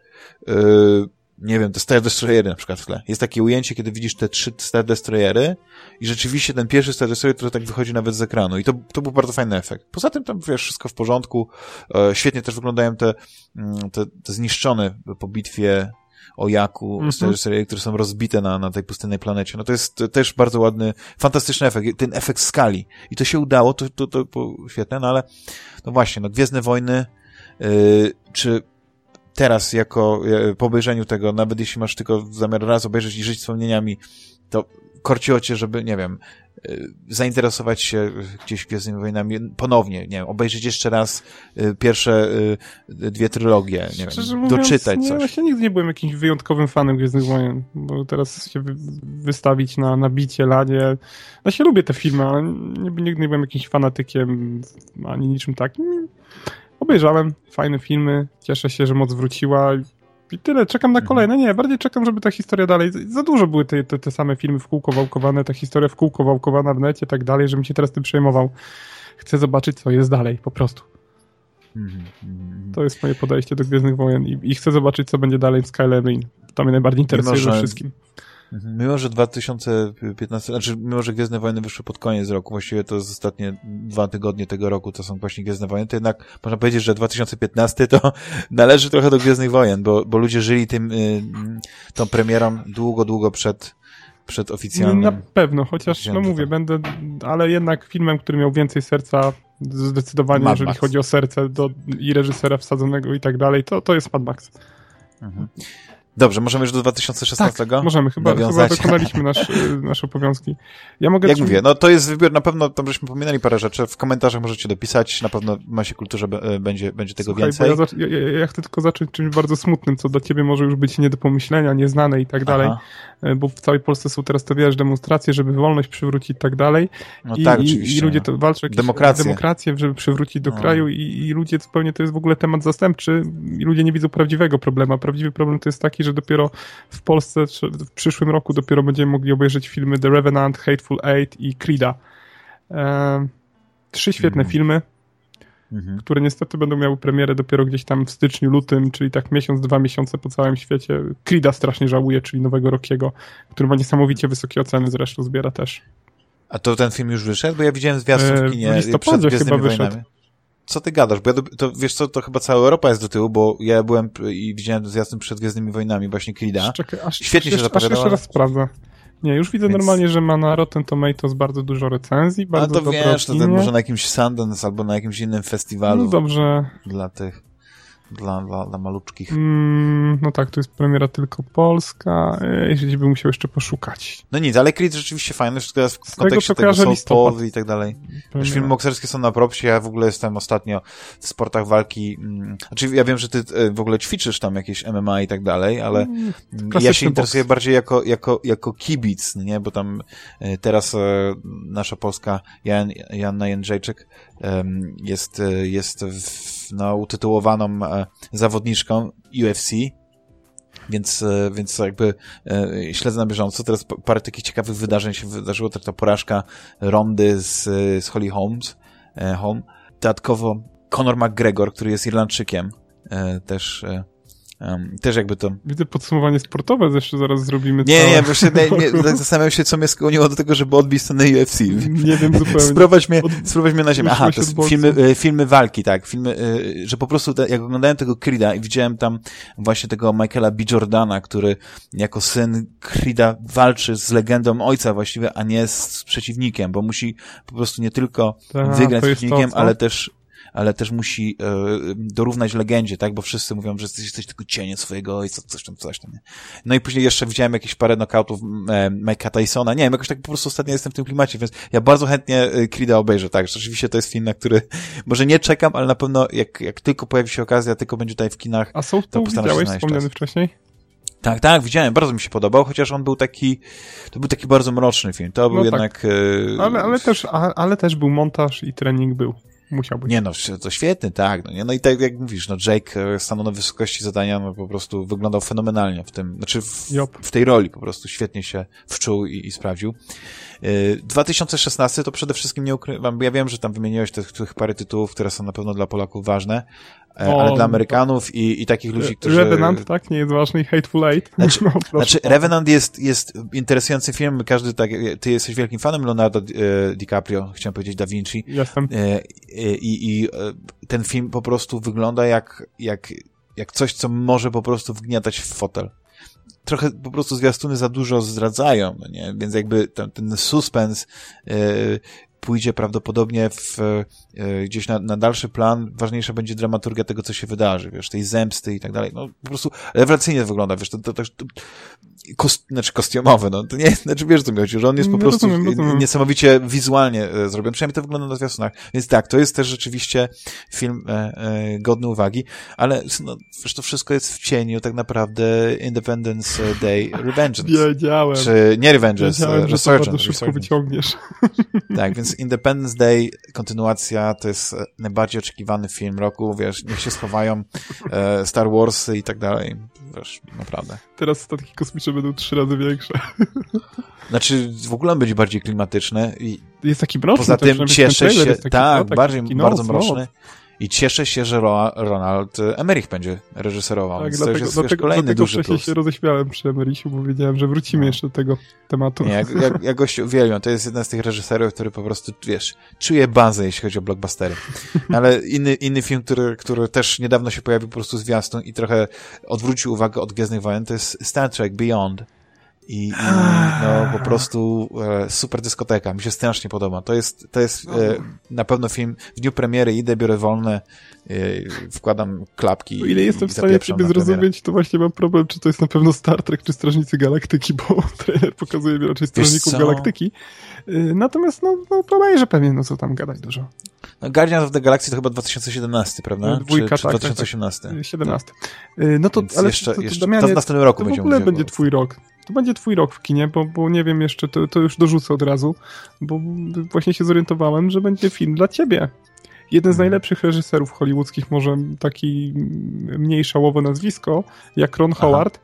yy, nie wiem, te Star Destroyery na przykład w tle. Jest takie ujęcie, kiedy widzisz te trzy Star Destroyery i rzeczywiście ten pierwszy Star Destroyer, który tak wychodzi nawet z ekranu. I to, to był bardzo fajny efekt. Poza tym tam, wiesz, wszystko w porządku. E, świetnie też wyglądają te, mm, te, te zniszczone po bitwie o Jaku, mm -hmm. Destroyery, które są rozbite na, na tej pustynnej planecie. No to jest też bardzo ładny, fantastyczny efekt. Ten efekt skali. I to się udało, to, to, to, to świetne, no ale no właśnie, no Gwiezdne Wojny, yy, czy teraz jako e, po obejrzeniu tego, nawet jeśli masz tylko zamiar raz obejrzeć i żyć wspomnieniami, to korciło cię, żeby, nie wiem, e, zainteresować się gdzieś Gwiezdnymi Wojnami ponownie, nie wiem, obejrzeć jeszcze raz e, pierwsze dwie trylogie, nie wiem, mówiąc, doczytać nie, coś. Właśnie nigdy nie byłem jakimś wyjątkowym fanem Gwiezdnych Wojen, bo teraz się wystawić na, na bicie, lanie, ja się lubię te filmy, ale nigdy nie byłem jakimś fanatykiem ani niczym takim. Obejrzałem fajne filmy, cieszę się, że moc wróciła i tyle, czekam na kolejne. Nie, bardziej czekam, żeby ta historia dalej. Za dużo były te, te, te same filmy w kółko wałkowane, ta historia w kółko wałkowana w necie, tak dalej, żebym się teraz tym przejmował. Chcę zobaczyć, co jest dalej, po prostu. To jest moje podejście do Gwiezdnych Wojen i, i chcę zobaczyć, co będzie dalej w Skyline To mnie najbardziej interesuje ze wszystkim. Mimo, że 2015, znaczy mimo, że Gwiezdne Wojny wyszły pod koniec roku, właściwie to jest ostatnie dwa tygodnie tego roku, to są właśnie Gwiezdne Wojny, to jednak można powiedzieć, że 2015 to należy trochę do Gwiezdnych Wojen, bo, bo ludzie żyli tym, y, tą premierą długo, długo przed, przed oficjalnym. Na pewno, chociaż no mówię, będę, ale jednak filmem, który miał więcej serca, zdecydowanie, Mad jeżeli Max. chodzi o serce do, i reżysera wsadzonego i tak dalej, to, to jest Mad Max. Mhm. Dobrze, możemy już do 2016? Tak, możemy, chyba, chyba wykonaliśmy nasz, y, nasze obowiązki. Ja mogę Jak mówię, no to jest wybór, na pewno, tam żeśmy pominęli parę rzeczy, w komentarzach możecie dopisać, na pewno ma się kulturze y, będzie, będzie tego Słuchaj, więcej. Ja, ja, ja, chcę tylko zacząć czymś bardzo smutnym, co dla ciebie może już być nie do pomyślenia, nieznane i tak dalej, Aha. Y, bo w całej Polsce są teraz to wiesz, demonstracje, żeby wolność przywrócić i tak dalej. No I, tak, oczywiście. I ludzie to walczą o demokrację. demokrację, żeby przywrócić do no. kraju i, i ludzie zupełnie to jest w ogóle temat zastępczy i ludzie nie widzą prawdziwego problemu. Prawdziwy problem to jest taki, że dopiero w Polsce w przyszłym roku dopiero będziemy mogli obejrzeć filmy The Revenant, Hateful Eight i Creed'a. E, trzy świetne mm. filmy, mm -hmm. które niestety będą miały premierę dopiero gdzieś tam w styczniu, lutym, czyli tak miesiąc, dwa miesiące po całym świecie. Creed'a strasznie żałuję, czyli nowego Rockiego, który ma niesamowicie wysokie oceny, zresztą zbiera też. A to ten film już wyszedł? Bo ja widziałem zwiastun w e, kinie w przed chyba wyszedł. Wojnami co ty gadasz? Bo ja do, to wiesz co, to chyba cała Europa jest do tyłu, bo ja byłem i widziałem zwiastun przed Gwiezdnymi Wojnami właśnie. Czekaj, aż, Świetnie aż, się zapowiadało. Aż jeszcze raz sprawdzę. Nie, już widzę Więc... normalnie, że ma na Rotten Tomatoes bardzo dużo recenzji, bardzo A to wiesz, to ten może na jakimś Sundance albo na jakimś innym festiwalu. No dobrze. Dla tych dla, dla, dla maluczkich. Mm, no tak, tu jest premiera tylko polska, jeśli bym musiał jeszcze poszukać. No nic, ale Creed rzeczywiście fajny, wszystko jest w kontekście tego, tego soul i tak dalej. Już filmy bokserskie są na propsie, ja w ogóle jestem ostatnio w sportach walki, mm, znaczy ja wiem, że ty e, w ogóle ćwiczysz tam jakieś MMA i tak dalej, ale mm, ja się interesuję boks. bardziej jako, jako, jako kibic, nie, bo tam e, teraz e, nasza polska Jan, Janna Jędrzejczyk jest, jest w, no, utytułowaną zawodniczką UFC, więc, e, więc jakby e, śledzę na bieżąco. Teraz parę takich ciekawych wydarzeń się wydarzyło, ta porażka Rondy z, z Holly Holmes, e, Home. Dodatkowo Conor McGregor, który jest Irlandczykiem, też Um, też jakby to... Widzę podsumowanie sportowe, jeszcze zaraz zrobimy Nie, całe... nie, właśnie nie, nie, zastanawiam się, co mnie skłoniło do tego, żeby odbić stronę UFC. Nie wiem zupełnie. Sprowadź mnie, Od... sprowadź mnie na ziemię. Aha, to jest filmy, e, filmy walki, tak. Filmy, e, że po prostu, jak oglądałem tego Creed'a i widziałem tam właśnie tego Michaela B. Jordana, który jako syn Creed'a walczy z legendą ojca właściwie, a nie z przeciwnikiem, bo musi po prostu nie tylko Ta, wygrać z przeciwnikiem, ale też ale też musi e, dorównać legendzie, tak? Bo wszyscy mówią, że jesteś, jesteś tylko cieniem swojego ojca, coś tam, coś tam. Nie? No i później jeszcze widziałem jakieś parę knockoutów e, Mike'a Tysona. Nie wiem, jakoś tak po prostu ostatnio jestem w tym klimacie, więc ja bardzo chętnie e, Creed'a obejrzę, tak? Rzeczywiście to jest film, na który może nie czekam, ale na pewno jak, jak tylko pojawi się okazja, tylko będzie tutaj w kinach, A są to widziałeś wspomniany wcześniej? Tak, tak, widziałem, bardzo mi się podobał, chociaż on był taki, to był taki bardzo mroczny film, to był no tak. jednak... Tak. Ale, ale, też, ale też był montaż i trening był. Musiał być. Nie no, to świetny, tak. No, nie? no i tak jak mówisz, no Jake e, stanął na wysokości zadania, no po prostu wyglądał fenomenalnie w tym, znaczy w, w tej roli po prostu świetnie się wczuł i, i sprawdził. 2016 e, to przede wszystkim nie ukrywam, ja wiem, że tam wymieniłeś tych, tych parę tytułów, które są na pewno dla Polaków ważne, o, ale dla Amerykanów i, i takich ludzi, którzy... Revenant, tak? Nie jest ważny i Hateful Eight. Znaczy, no, znaczy Revenant jest, jest interesujący film, każdy tak, ty jesteś wielkim fanem Leonardo e, DiCaprio, chciałem powiedzieć Da Vinci. Jestem. E, I, i ten film po prostu wygląda jak, jak, jak coś, co może po prostu wgniatać w fotel trochę po prostu zwiastuny za dużo zdradzają, no nie? więc jakby ten, ten suspens yy, pójdzie prawdopodobnie w, yy, gdzieś na, na dalszy plan, ważniejsza będzie dramaturgia tego, co się wydarzy, wiesz, tej zemsty i tak dalej. No po prostu rewelacyjnie wygląda, wiesz, to, to, to, to kost, znaczy kostiumowy, no to nie, znaczy wiesz co mi chodzi, że on jest po no, prostu rozumiem, rozumiem. niesamowicie wizualnie e, zrobiony, przynajmniej to wygląda na zwiastunach. Więc tak, to jest też rzeczywiście film e, e, godny uwagi, ale no, wiesz, to wszystko jest w cieniu tak naprawdę Independence Day Revengeance. Wiedziałem. Czy nie Revengeance, Wiedziałem, Resurgence. Że szybko wyciągniesz. Tak, więc Independence Day, kontynuacja, to jest najbardziej oczekiwany film roku, wiesz, niech się schowają e, Star Warsy i tak dalej, wiesz, naprawdę. Teraz statki kosmiczne będą trzy razy większe. Znaczy, w ogóle będzie bardziej klimatyczne i jest taki mroczny. Poza tym cieszę się, tak, bardziej, bardzo mroczny. I cieszę się, że Ronald Emmerich będzie reżyserował. Tak, dlatego, jest, dlatego, kolejny dlatego duży plus. się roześmiałem przy Emerichu, bo wiedziałem, że wrócimy no. jeszcze do tego tematu. Nie, jak, jak, ja gościu uwielbiam. To jest jeden z tych reżyserów, który po prostu, wiesz, czuje bazę, jeśli chodzi o blockbustery. Ale inny, inny film, który, który też niedawno się pojawił po prostu zwiastun i trochę odwrócił uwagę od Gwiezdnych Wojen, to jest Star Trek Beyond. I, i no po prostu e, super dyskoteka, mi się strasznie podoba. To jest, to jest e, na pewno film w dniu premiery, idę, biorę wolne, wkładam klapki. O ile jestem w stanie ciebie zrozumieć, to właśnie mam problem, czy to jest na pewno Star Trek, czy Strażnicy Galaktyki, bo trailer pokazuje mi raczej Strażników Galaktyki. E, natomiast no, no obejrzę pewnie, no co tam gadać dużo. No, Guardians of the Galaxy to chyba 2017, prawda? Dwójka, czy, czy tak, 2018? Tak, tak. 17. E, no to, Więc ale jeszcze, to, to, jeszcze, Damianie, to w następnym roku to będzie w ogóle będzie twój rok to będzie twój rok w kinie, bo, bo nie wiem jeszcze, to, to już dorzucę od razu, bo właśnie się zorientowałem, że będzie film dla ciebie. Jeden z mhm. najlepszych reżyserów hollywoodzkich, może taki mniej szałowe nazwisko, jak Ron Aha. Howard.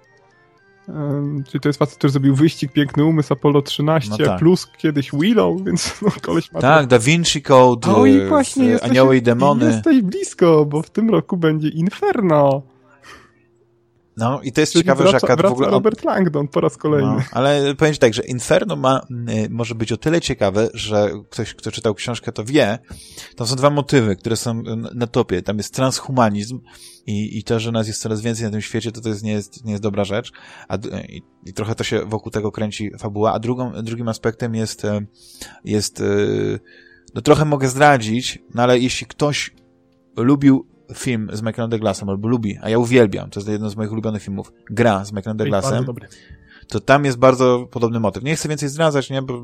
czyli to jest facet, który zrobił Wyścig, Piękny Umysł, Apollo 13, no tak. plus kiedyś Willow, więc no, koleś ma... Tak, Da Vinci Code, o, i właśnie, jesteś, Anioły i Demony. Jesteś blisko, bo w tym roku będzie Inferno. No i to jest Czyli ciekawe, wraca, że akurat w ogóle... Robert Langdon po raz kolejny. No, ale powiem tak, że Inferno ma, y, może być o tyle ciekawe, że ktoś, kto czytał książkę, to wie. Tam są dwa motywy, które są na topie. Tam jest transhumanizm i, i to, że nas jest coraz więcej na tym świecie, to to jest, nie, jest, nie jest dobra rzecz. A, i, I trochę to się wokół tego kręci fabuła. A drugą, drugim aspektem jest, e, jest e, no trochę mogę zdradzić, no ale jeśli ktoś lubił film z Michaelem Douglasem, albo lubi, a ja uwielbiam, to jest jeden z moich ulubionych filmów, gra z Michaelem Douglasem, to tam jest bardzo podobny motyw. Nie chcę więcej zdradzać, nie, bo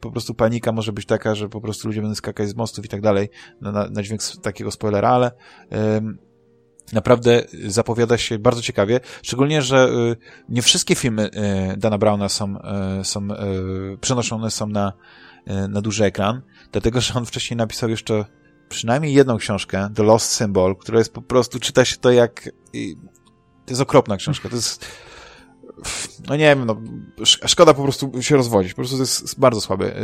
po prostu panika może być taka, że po prostu ludzie będą skakać z mostów i tak dalej, na, na, dźwięk takiego spoilera, ale um, naprawdę zapowiada się bardzo ciekawie, szczególnie, że y, nie wszystkie filmy y, Dana Browna są, y, są y, przenoszone są na, y, na duży ekran, dlatego, że on wcześniej napisał jeszcze przynajmniej jedną książkę, The Lost Symbol, która jest po prostu, czyta się to jak... To jest okropna książka, to jest... No nie wiem, no, szkoda po prostu się rozwodzić. Po prostu to jest bardzo słaby,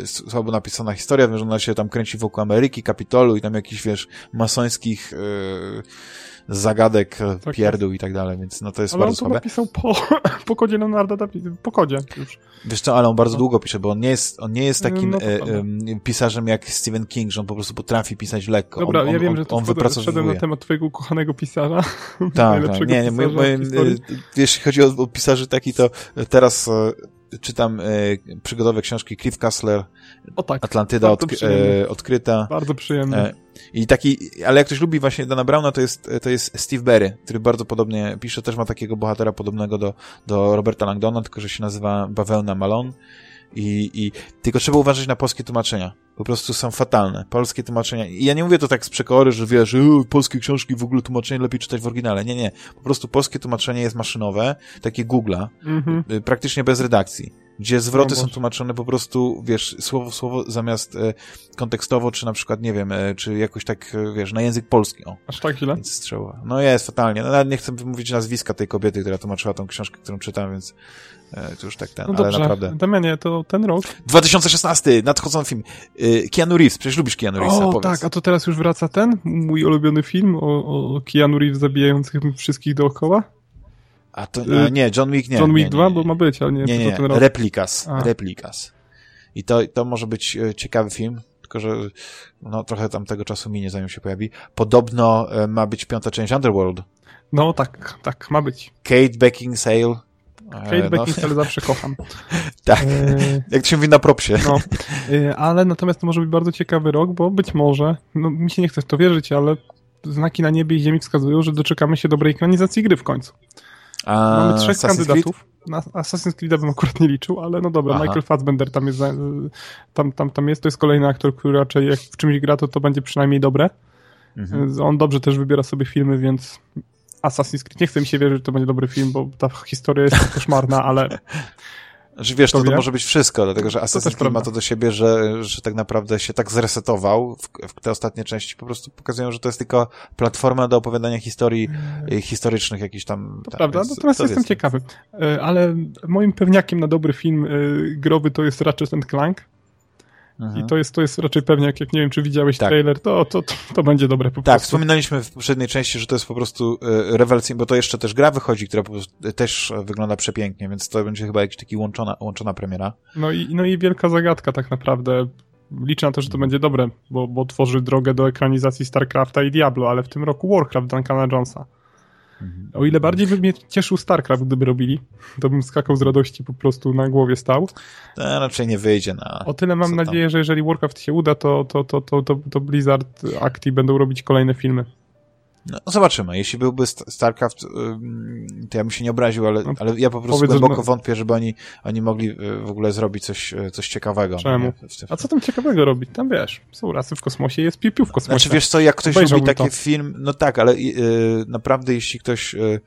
yy, słabo napisana historia, że ona się tam kręci wokół Ameryki, Kapitolu i tam jakichś, wiesz, masońskich yy, zagadek, e, tak pierdół i tak dalej, więc no to jest ale bardzo on napisał po, po kodzie Leonarda da po kodzie już. Wiesz co, ale on bardzo no. długo pisze, bo on nie jest, on nie jest takim no, e, e, pisarzem jak Stephen King, że on po prostu potrafi pisać lekko. Dobra, on, ja wiem, on, że to wypracowuje. na temat twojego ukochanego pisarza. Tak, tak. Nie, nie, moje, moje, jeśli chodzi o, o pisarzy taki, to teraz e, czytam e, przygodowe książki Cliff Kassler, o tak, Atlantyda odk e, odkryta. Bardzo przyjemne. E, I taki, ale jak ktoś lubi właśnie Dana Browna, to jest, to jest Steve Berry, który bardzo podobnie pisze, też ma takiego bohatera podobnego do, do Roberta Langdona, tylko że się nazywa Bawełna Malone. I, I tylko trzeba uważać na polskie tłumaczenia. Po prostu są fatalne. Polskie tłumaczenia. I ja nie mówię to tak z przekory, że wiesz, polskie książki w ogóle tłumaczenie lepiej czytać w oryginale. Nie, nie. Po prostu polskie tłumaczenie jest maszynowe, takie Google'a, mm -hmm. praktycznie bez redakcji gdzie zwroty No są tłumaczone po prostu, wiesz, słowo w słowo zamiast e, kontekstowo, czy na przykład, nie wiem, e, czy jakoś tak, e, wiesz, na język polski, o, Aż tak źle? więc strzała. No jest fatalnie, no, nawet nie chcę wymówić nazwiska tej kobiety, która tłumaczyła tą książkę, którą czytam, więc e, to już tak ten, No ale dobrze, naprawdę. Damianie, to ten rok. 2016, nadchodzący film. E, Keanu Reeves, przecież lubisz Keanu Reevesa, O, powiedz. tak, a to teraz już wraca ten, mój ulubiony film o, o Keanu Reeves zabijających wszystkich dookoła? A to, e, nie, John Wick nie. John Wick nie, 2, nie, bo ma być, ale nie, Nie, nie, ten. Replikas. A. Replikas. I to, to może być e, ciekawy film, tylko że no, trochę tam tego czasu minie, zanim się pojawi. Podobno e, ma być piąta część Underworld. No tak, tak, ma być. Kate Beckinsale. E, Kate no, Beckinsale zawsze kocham. Tak, E, jak to się mówi na propsie. No, y, ale natomiast to może być bardzo ciekawy rok, bo być może, no mi się nie chce w to wierzyć, ale znaki na niebie i ziemi wskazują, że doczekamy się dobrej ekranizacji gry w końcu. A Mamy trzech Assassin's kandydatów. Na Assassin's Creed bym akurat nie liczył, ale no dobra, Aha. Michael Fassbender tam jest, tam, tam, tam jest, to jest kolejny aktor, który raczej jak w czymś gra, to to będzie przynajmniej dobre. Creed? Mhm. On dobrze też wybiera sobie filmy, więc Assassin's Creed, nie chce mi się wierzyć, że to będzie dobry film, bo ta historia jest koszmarna, ale Znaczy, wiesz, to, to może być wszystko, dlatego że Assassin's Creed ma to do siebie, że, że tak naprawdę się tak zresetował w, w te ostatnie części, po prostu pokazują, że to jest tylko platforma do opowiadania historii e, historycznych jakichś tam... To tak, prawda, więc natomiast to jestem jest- ciekawy. E, Ale moim pewniakiem na dobry film e, growy to jest Ratchet and Clank. Mhm. I to jest, to jest raczej pewniak, jak nie wiem, czy widziałeś Tak. trailer, to, to, to, to będzie dobre po Tak, prostu. wspominaliśmy w poprzedniej części, że to jest po prostu e, rewelacyjne, bo to jeszcze też gra wychodzi, która po prostu też e, wygląda przepięknie, więc to będzie chyba jakaś taki łączona, łączona premiera. No i, no i wielka zagadka tak naprawdę. Liczę na to, że to będzie dobre, bo, bo tworzy drogę do ekranizacji StarCrafta i Diablo, ale w tym roku Warcraft Duncana Jonesa. O ile bardziej by mnie cieszył StarCraft, gdyby robili, to bym skakał z radości, po prostu na głowie stał. To raczej nie wyjdzie na... O tyle mam nadzieję, że jeżeli Warcraft się uda, to, to, to, to, to, to Blizzard Acti będą robić kolejne filmy. No, zobaczymy. Jeśli byłby St- StarCraft, to ja bym się nie obraził, ale, No, ale ja po prostu powiedz, głęboko no- wątpię, żeby oni, oni mogli y, w ogóle zrobić coś, y, coś ciekawego. no Czemu? A co tam ciekawego robić? Tam wiesz, są rasy w kosmosie, jest piu-piu w kosmosie. Znaczy wiesz co, jak ktoś lubi taki to. film, no tak, ale y, naprawdę jeśli ktoś y,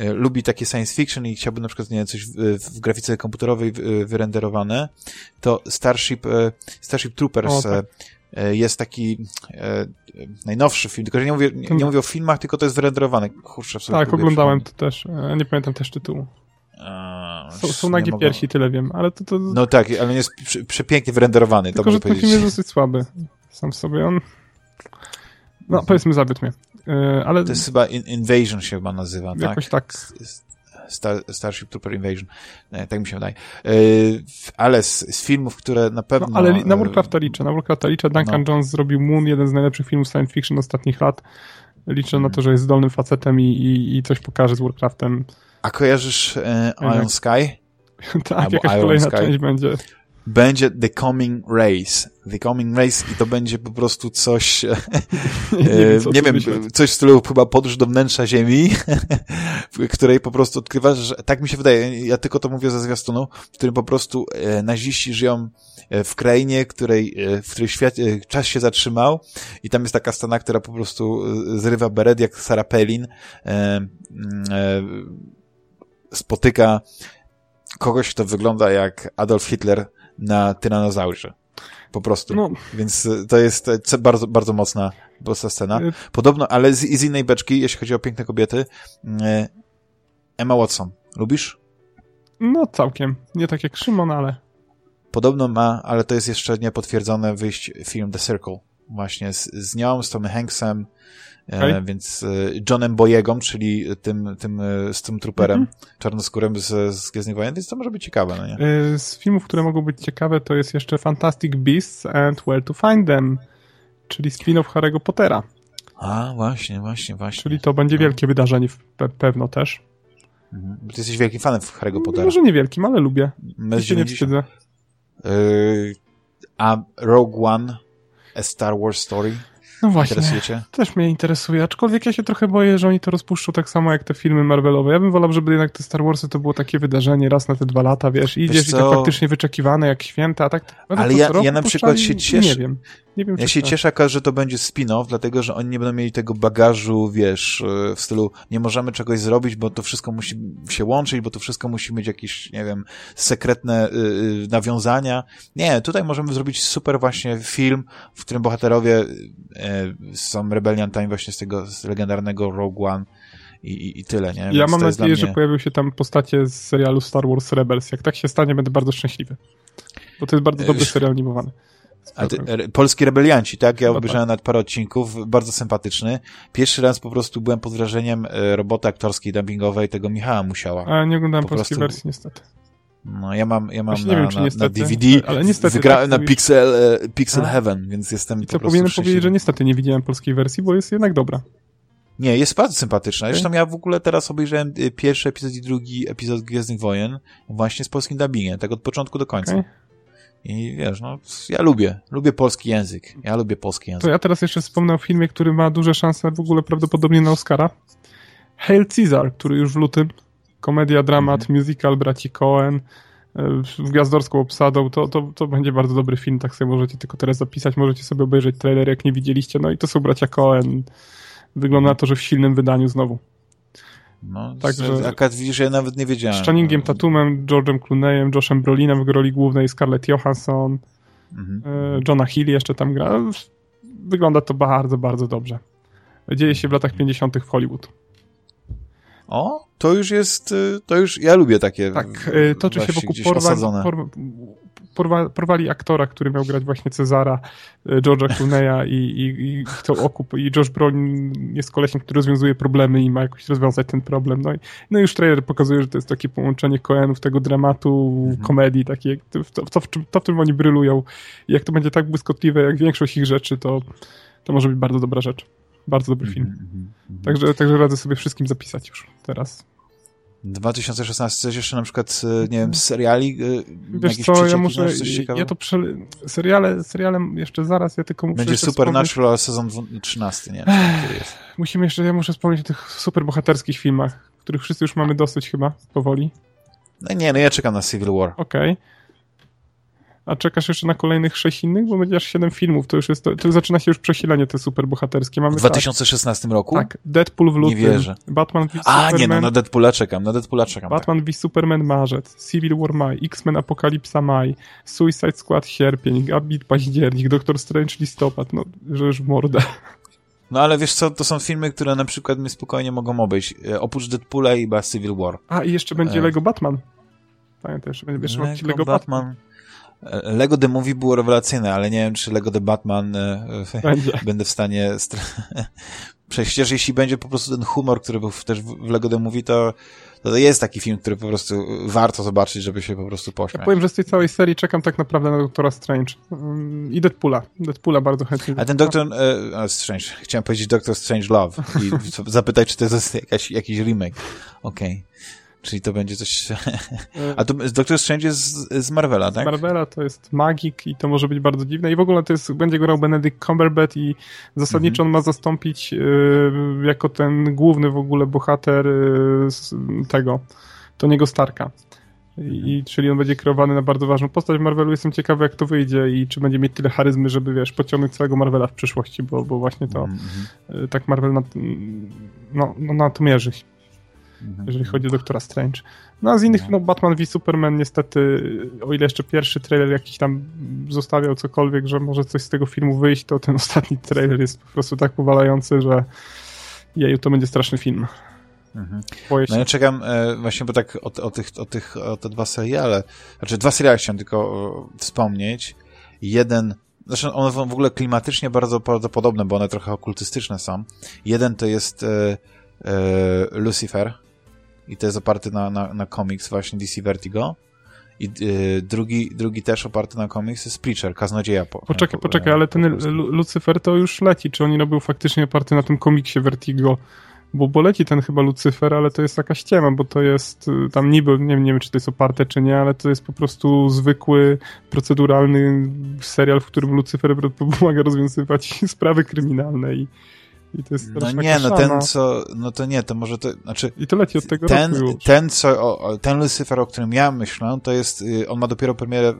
y, lubi takie science fiction i chciałby na przykład nie coś w, w grafice komputerowej wyrenderowane, to Starship, Starship Troopers O, tak. Y, jest taki y, najnowszy film, tylko że nie mówię, nie, nie mówię o filmach, tylko to jest wyrenderowane. Kurczę, w sobie Tak, oglądałem to też. E, Nie pamiętam też tytułu. A, Są, są nagie mogę- piersi, tyle wiem, ale to, to No tak, ale jest prze- przepięknie wyrenderowany, to tylko, mogę że ten film powiedzieć. jest dosyć słaby. Sam sobie on... No, powiedzmy, zawiódł mnie. E, Ale To jest chyba In Invasion się chyba nazywa, tak? jakoś tak. Star, Starship Trooper Invasion. E, tak mi się wydaje. E, ale z, z filmów, które na pewno... No, ale na e, Warcrafta liczę. Na Warcrafta liczę. Duncan No. Jones zrobił Moon, jeden z najlepszych filmów science fiction ostatnich lat. Liczę Mhm. na to, że jest zdolnym facetem i, i, i coś pokaże z Warcraftem. A kojarzysz e. Iron Sky? tak, Albo jakaś Iron kolejna Sky. część będzie. Będzie The Coming Race. The Coming Race i to będzie po prostu coś... e, Nie, wiem, co nie wiem, coś w stylu chyba podróż do wnętrza Ziemi, w której po prostu odkrywasz, że tak mi się wydaje, ja tylko to mówię ze zwiastunu, w którym po prostu e, naziści żyją e, w krainie, której, w której świat, czas się zatrzymał i tam jest taka scena, która po prostu zrywa beret, jak Sarah Palin mm, spotyka kogoś, kto wygląda jak Adolf Hitler na tyranozaurze. Po prostu. No, Więc e, to jest e, bardzo, bardzo mocna, mocna scena. y, Podobno, ale z, z innej beczki, jeśli chodzi o piękne kobiety, e, Emma Watson. Lubisz? no całkiem. Nie tak jak Szymon, ale... Podobno ma, ale to jest jeszcze niepotwierdzone, wyjść film The Circle. Właśnie z, z nią, z Tomem Hanksem, e, Okej. więc e, Johnem Boyegą, czyli tym, tym, e, z tym trooperem Mhm. czarnoskórym z, z Gwiezdnych Wojen, więc to może być ciekawe, no nie? Z filmów, które mogą być ciekawe, to jest jeszcze Fantastic Beasts and Where to Find Them, czyli spin-off Harry'ego Pottera. A, właśnie, właśnie, właśnie. Czyli to będzie No. wielkie wydarzenie w- pe pewno też. Mhm. Ty jesteś wielkim fanem Harry'ego Pottera. Może niewielkim, ale lubię. I się nie 90. wstydzę. Y, a Rogue One, A Star Wars Story, No właśnie, interesuje cię? też mnie interesuje, aczkolwiek ja się trochę boję, że oni to rozpuszczą tak samo jak te filmy Marvelowe. Ja bym wolał, żeby jednak te Star Warsy to było takie wydarzenie raz na te dwa lata, wiesz, idziesz i tak co? faktycznie wyczekiwane jak święta, a tak... no to Ale co, ja- ja na przykład się cieszę- Nie wiem. Nie wiem, ja się to... cieszę, że to będzie spin-off, dlatego że oni nie będą mieli tego bagażu, wiesz, w stylu nie możemy czegoś zrobić, bo to wszystko musi się łączyć, bo to wszystko musi mieć jakieś, nie wiem, sekretne yy, nawiązania. Nie, tutaj możemy zrobić super właśnie film, w którym bohaterowie yy, są rebeliantami właśnie z tego z legendarnego Rogue One i, i, tyle, nie? Ja Więc mam to jest nadzieję, mnie... że pojawią się tam postacie z serialu Star Wars Rebels. Jak tak się stanie, będę bardzo szczęśliwy. Bo to jest bardzo dobry serial animowany. Polski rebelianci, tak? Ja obejrzałem nawet parę odcinków, bardzo sympatyczny. Pierwszy raz po prostu byłem pod wrażeniem e, roboty aktorskiej, dubbingowej tego Michała Musiała. A nie oglądałem Po polskiej prostu- wersji niestety. No, ja mam, ja mam na, wiem, na, na niestety, DVD, ale niestety wygrałem tak na. Pixel, e, Pixel A. Heaven, więc jestem I po co prostu powinienem szczęśliwy. powiedzieć, że niestety nie widziałem polskiej wersji, bo jest jednak dobra. Nie, jest bardzo sympatyczna. Zresztą ja w ogóle teraz obejrzałem y, pierwszy epizod i drugi epizod Gwiezdnych Wojen właśnie z polskim dubbingiem, tak od początku do końca. Okej. I wiesz, no, ja lubię, lubię polski język. Ja lubię polski język. To ja teraz jeszcze wspomnę o filmie, który ma duże szanse w ogóle prawdopodobnie na Oscara. Hail Caesar, który już w lutym. Komedia, dramat, Mhm. musical braci Cohen e, z gwiazdorską obsadą. To, to, to będzie bardzo dobry film, tak sobie możecie tylko teraz zapisać. Możecie sobie obejrzeć trailer, jak nie widzieliście. No i to są bracia Cohen. Wygląda na to, że w silnym wydaniu znowu. No, Także- Akad widzisz, ja nawet nie wiedziałem. Z Channingiem Tatumem, George'em Clooneyem, Joshem Brolinem w roli głównej, Scarlett Johansson, Mhm. e, Johna Hill jeszcze tam gra. Wygląda to bardzo, bardzo dobrze. Dzieje się w latach 50. w Hollywood. O, to już jest, y, to już, ja lubię takie Tak, y, toczy się wokół porwań, osadzone. Porwa, porwa, porwali aktora, który miał grać właśnie Cezara, y, George'a Clooney'a i, i, i chcą okup. I Josh Brolin jest kolesiem, który rozwiązuje problemy i ma jakoś rozwiązać ten problem. No i, no i już trailer pokazuje, że to jest takie połączenie Coenów, tego dramatu, Mhm. komedii, takiej, to, to, to, w czym, to, w czym oni brylują. I jak to będzie tak błyskotliwe, jak większość ich rzeczy, to, to może być bardzo dobra rzecz. Bardzo dobry film. Mhm, mhm, mhm. Także, także radzę sobie wszystkim zapisać już teraz. 2016 coś jeszcze na przykład, y, nie wiem, z seriali, y, Wiesz jakieś co, ja muszę, ja to prze... seriale, serialem jeszcze zaraz, ja tylko muszę Będzie Supernatural sezon dwu- 13, nie jest. wspomnieć- Musimy jeszcze, ja muszę wspomnieć o tych superbohaterskich filmach, których wszyscy już mamy dosyć chyba, powoli. No nie, no ja czekam na Civil War. Okej. A czekasz jeszcze na kolejnych sześć innych? Bo będzie aż siedem filmów, to już jest, to, to zaczyna się już przesilenie te superbohaterskie. Mamy W 2016 roku? tak, tak, Deadpool w lutym, wierzę. Batman v A, Superman, nie, no na Deadpoola czekam, na Deadpoola czekam. tak. Batman v Superman marzec, Civil War maj, X-Men Apokalipsa maj, Suicide Squad sierpień, Gambit październik, Doctor Strange listopad, no, że już w mordę. No ale wiesz co, to są filmy, które na przykład mnie spokojnie mogą obejść. E, Oprócz Deadpoola i chyba Civil War. A, i jeszcze będzie E. Lego Batman. Pamiętaj, jeszcze będzie jeszcze Lego, Lego Batman. E, Lego The Movie było rewelacyjne, ale nie wiem, czy Lego The Batman e, Będzie. będę w stanie... Przecież jeśli będzie po prostu ten humor, który był też w Lego The Movie, to, to jest taki film, który po prostu warto zobaczyć, żeby się po prostu Ja pośmiać. powiem, że z tej całej serii czekam tak naprawdę na Doktora Strange. Mm, I Deadpoola. Deadpoola bardzo chętnie. A ten doktor... E, Strange. Chciałem powiedzieć Doctor Strange Love i zapytać, czy to jest jakaś, jakiś remake. Okej. Czyli to będzie coś... A to Doctor Strange jest z, z Marvela, tak? Marvela to jest magik i to może być bardzo dziwne. I w ogóle to jest, będzie grał Benedict Cumberbatch i zasadniczo Mhm. on ma zastąpić y, jako ten główny w ogóle bohater y, z tego, Tony'ego Starka. I, I, czyli on będzie kreowany na bardzo ważną postać w Marvelu. Jestem ciekawy, jak to wyjdzie i czy będzie mieć tyle charyzmy, żeby, wiesz, pociągnąć całego Marvela w przyszłości, bo, bo właśnie to Mhm, mhm, y, tak Marvel na, no, no, na to mierzy, mhm. jeżeli chodzi o Doktora Strange. No a z innych, no Batman v Superman niestety, o ile jeszcze pierwszy trailer jakiś tam zostawiał cokolwiek, że może coś z tego filmu wyjść, to ten ostatni trailer jest po prostu tak powalający, że jeju, to będzie straszny film. Mhm. No ja czekam e, właśnie, bo tak o, o, tych, o, tych, o te dwa seriale, znaczy dwa seriale chciałem tylko o, wspomnieć. Jeden, zresztą one w w ogóle klimatycznie bardzo, bardzo podobne, bo one trochę okultystyczne są. Jeden to jest e, e, Lucifer i to jest oparty na, na, na komiks właśnie DC Vertigo. I e, drugi, drugi też oparty na komiks jest Preacher, Kaznodzieja. Po, Poczekaj, po- poczekaj, ale ten polsku. Lu- Lucyfer to już leci. Czy oni robił faktycznie oparty na tym komiksie Vertigo? Bo, bo leci ten chyba Lucyfer, ale to jest jakaś ściema, bo to jest y, tam niby, nie, nie wiem czy to jest oparte czy nie, ale to jest po prostu zwykły, proceduralny serial, w którym Lucyfer pomaga rozwiązywać sprawy kryminalne i I to jest No nie, no ten co, no to nie, to może to, znaczy... I to leci od tego ten, roku już. Ten, co, o, ten Lucifer, o którym ja myślę, to jest, y, on ma dopiero premierę y,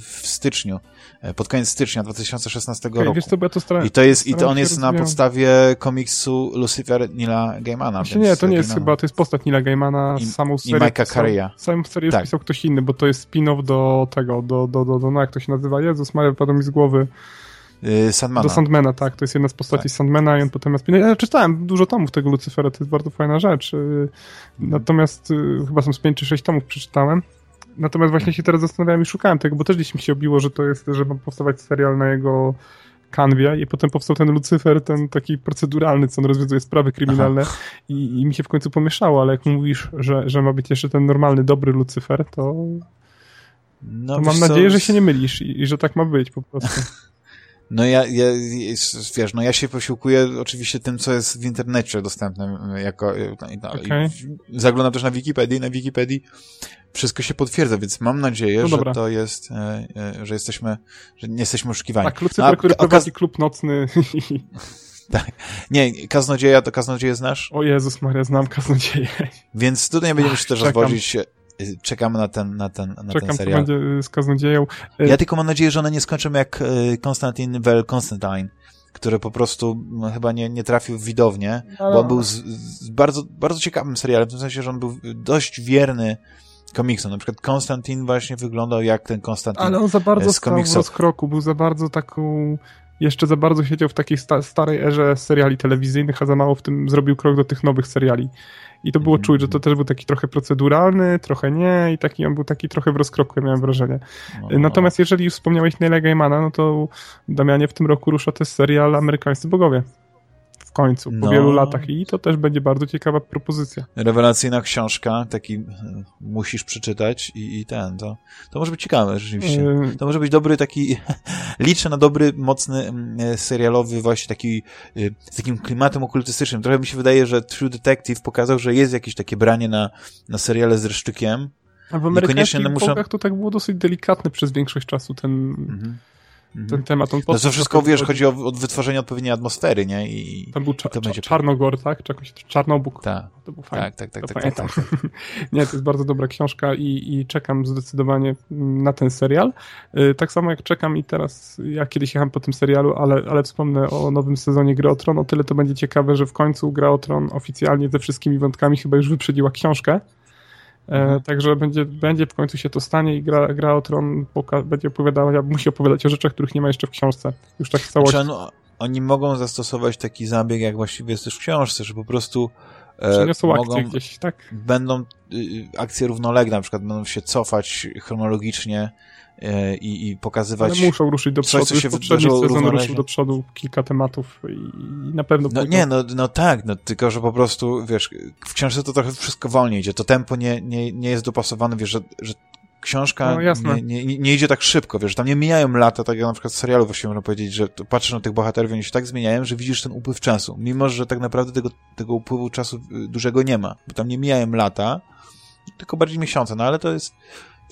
w styczniu, e, pod koniec stycznia 2016 okay, roku. Wiesz co, bo ja to I to jest, i to on jest rozwijam. na podstawie komiksu Lucifer Nila Gaimana. Znaczy nie, to nie jest Gaimana. chyba, to jest postać Nila Gaimana, I- samą i serię Mike'a pisał- Carreya. Samą serię Tak. pisał ktoś inny, bo to jest spin-off do tego, do, do, do, do, no jak to się nazywa? Jezus Maria, wypadł mi z głowy. Y, Sandmana. Do Sandmana, tak, to jest jedna z postaci Tak. Sandmana i on potem spin Ja czytałem dużo tomów tego Lucyfera, to jest bardzo fajna rzecz. Yy, Natomiast yy, chyba są z 5 czy 6 tomów przeczytałem. Natomiast właśnie się teraz zastanawiałem i szukałem tego, bo też gdzieś mi się obiło, że to jest, że ma powstawać serial na jego kanwie i potem powstał ten Lucyfer, ten taki proceduralny, co on rozwiązuje sprawy kryminalne i, i mi się w końcu pomieszało, ale jak mówisz, że, że ma być jeszcze ten normalny, dobry Lucyfer, to, No, to mam co, nadzieję, że się nie mylisz i, i że tak ma być po prostu. No ja, ja, wiesz, no ja się posiłkuję oczywiście tym, co jest w internecie dostępnym jako, no, i- no, Okej. i zaglądam też na Wikipedię i na Wikipedii wszystko się potwierdza, więc mam nadzieję, No że to jest, e, że jesteśmy, że nie jesteśmy oszukiwani. Tak, Lucyfer, No, a- który prowadzi klub nocny Nie, Kaznodzieja to Kaznodzieję znasz? O Jezus Maria, znam kaznodzieję. Więc tutaj nie będziemy się też rozwodzić. Czekamy na ten, na ten, na ten Czekam, co serial. będzie y, z kaznodzieją. Y, Ja tylko mam nadzieję, że one nie skończą jak e, Konstantin Well Constantine, który po prostu no, chyba nie, nie trafił w widownię, Ale- bo on był z, z bardzo, bardzo ciekawym serialem, w tym sensie, że on był dość wierny komiksom. Na przykład Konstantin właśnie wyglądał jak ten Konstantin. Ale on za bardzo z stał w rozkroku, był za bardzo taką... Jeszcze za bardzo siedział w takiej sta starej erze seriali telewizyjnych, a za mało w tym zrobił krok do tych nowych seriali. I to było Mhm. czuć, że to też był taki trochę proceduralny, trochę nie i taki on był taki trochę w rozkroku, miałem wrażenie. No, Natomiast jeżeli już wspomniałeś Neila Gaimana, no to Damianie w tym roku rusza też serial Amerykańscy Bogowie. W końcu, po No. wielu latach i to też będzie bardzo ciekawa propozycja. Rewelacyjna książka, taki musisz przeczytać i, i ten, to, to może być ciekawe rzeczywiście. Yy, To może być dobry taki, liczę na dobry, mocny serialowy właśnie taki, y, z takim klimatem okultystycznym. Trochę mi się wydaje, że True Detective pokazał, że jest jakieś takie branie na, na seriale z resztykiem. A w amerykańskich Bogach to tak było dosyć delikatny przez większość czasu ten, Mhm. Ten Mhm. temat. On No to wszystko, wiesz, chodzi o, o wytworzenie odpowiedniej atmosfery, nie? I, Tam był cza to będzie- cza Czarnogor, tak? Czy jakoś Czarnobóg. tak, To był fajny. tak, tak, tak, tak, tak, pamiętam. tak. Nie, to jest bardzo dobra książka i, i czekam zdecydowanie na ten serial. Y, Tak samo jak czekam i teraz, ja kiedyś jechałem po tym serialu, ale, ale wspomnę o nowym sezonie Gry o Tron. O tyle to będzie ciekawe, że w końcu Gra o Tron oficjalnie ze wszystkimi wątkami chyba już wyprzedziła książkę. E, także będzie, będzie w końcu się to stanie i gra, gra o Tron poka- będzie opowiadała, musi opowiadać o rzeczach, których nie ma jeszcze w książce. Już tak w całości. Znaczy, no, oni mogą zastosować taki zabieg, jak właściwie jest też w książce, że po prostu e, Przeniosą mogą, gdzieś, tak? będą y, akcje równoległe, na przykład będą się cofać chronologicznie y, i, i pokazywać... Ale muszą ruszyć do coś, przodu. co Już się wydarzyło sezon ruszył do przodu kilka tematów i, na pewno No pójdą- nie, no, no tak, no tylko, że po prostu, wiesz, w książce to trochę wszystko wolniej idzie, to tempo nie, nie, nie jest dopasowane, wiesz, że, że książka No, nie, nie, nie idzie tak szybko, wiesz, że tam nie mijają lata, tak jak na przykład w serialu właściwie można powiedzieć, że patrzysz na tych bohaterów i oni się tak zmieniają, że widzisz ten upływ czasu, mimo, że tak naprawdę tego, tego upływu czasu y, dużego nie ma, bo tam nie mijają lata, tylko bardziej miesiące, no ale to jest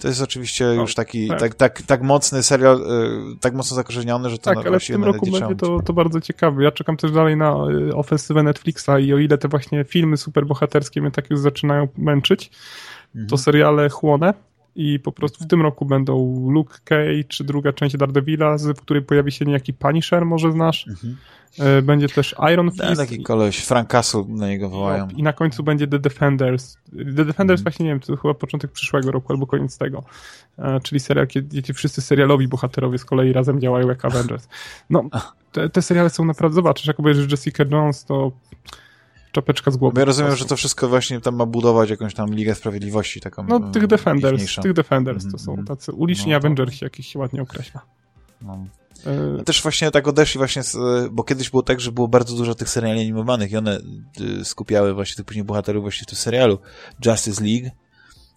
to jest oczywiście No, już taki, tak. tak, tak, tak mocny serial, y, tak mocno zakorzeniony, że to Tak, ale w tym roku będzie to, to bardzo ciekawe. Ja czekam też dalej na y, ofensywę Netflixa i o ile te właśnie filmy superbohaterskie mnie tak już zaczynają męczyć, Mhm. to seriale chłonę i po prostu w tym roku będą Luke Cage czy druga część Daredevila, z- w której pojawi się niejaki Punisher, może znasz. Mhm. Y, Będzie też Iron Tak, Fist. taki koleś, Frank Castle na niego wołają. I na końcu będzie The Defenders. The Defenders Mhm. właśnie nie wiem, to chyba początek przyszłego roku albo koniec tego. E, czyli serial, kiedy ci wszyscy serialowi bohaterowie z kolei razem działają jak Avengers. No, te, te seriale są naprawdę, zobaczysz, jak obejrzysz Jessica Jones, to czapeczka z głowy. Ja rozumiem, że to wszystko właśnie tam ma budować jakąś tam Ligę Sprawiedliwości taką No, tych Defenders, ichniejszą. tych Defenders to Mhm, są mhm. tacy uliczni No to- Avengersi, jakich się ładnie określa. No. E, Też właśnie tak odeszli właśnie, z, bo kiedyś było tak, że było bardzo dużo tych seriali animowanych i one y, skupiały właśnie tych później bohaterów właśnie w tym serialu Justice League,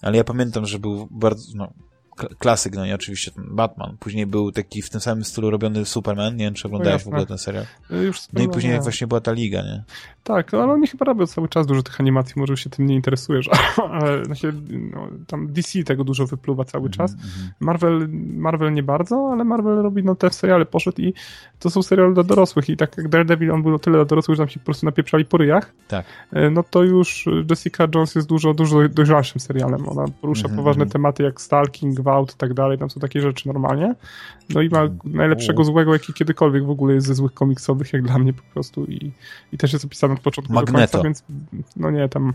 ale ja pamiętam, że był bardzo, no, klasyk, no i oczywiście Batman. Później był taki w tym samym stylu robiony Superman, nie wiem, czy oglądałeś w ogóle ten serial. Już no i później nie. właśnie była ta liga, nie? Tak, no, ale oni chyba robią cały czas dużo tych animacji, może się tym nie interesujesz, ale znaczy, no, tam DC tego dużo wypluwa cały mm -hmm. czas. Marvel, Marvel nie bardzo, ale Marvel robi, no te seriale poszedł i to są seriale dla dorosłych i tak jak Daredevil, on był tyle dla dorosłych, że tam się po prostu napieprzali po ryjach. Tak. E, no to już Jessica Jones jest dużo, dużo dojrzalszym serialem. Ona porusza mm -hmm. poważne tematy jak stalking, gwałt i tak dalej, tam są takie rzeczy normalnie. No i ma najlepszego złego, jaki kiedykolwiek w ogóle jest ze złych komiksowych, jak dla mnie po prostu i, i też jest opisany od początku Magneto. do końca, więc no nie, tam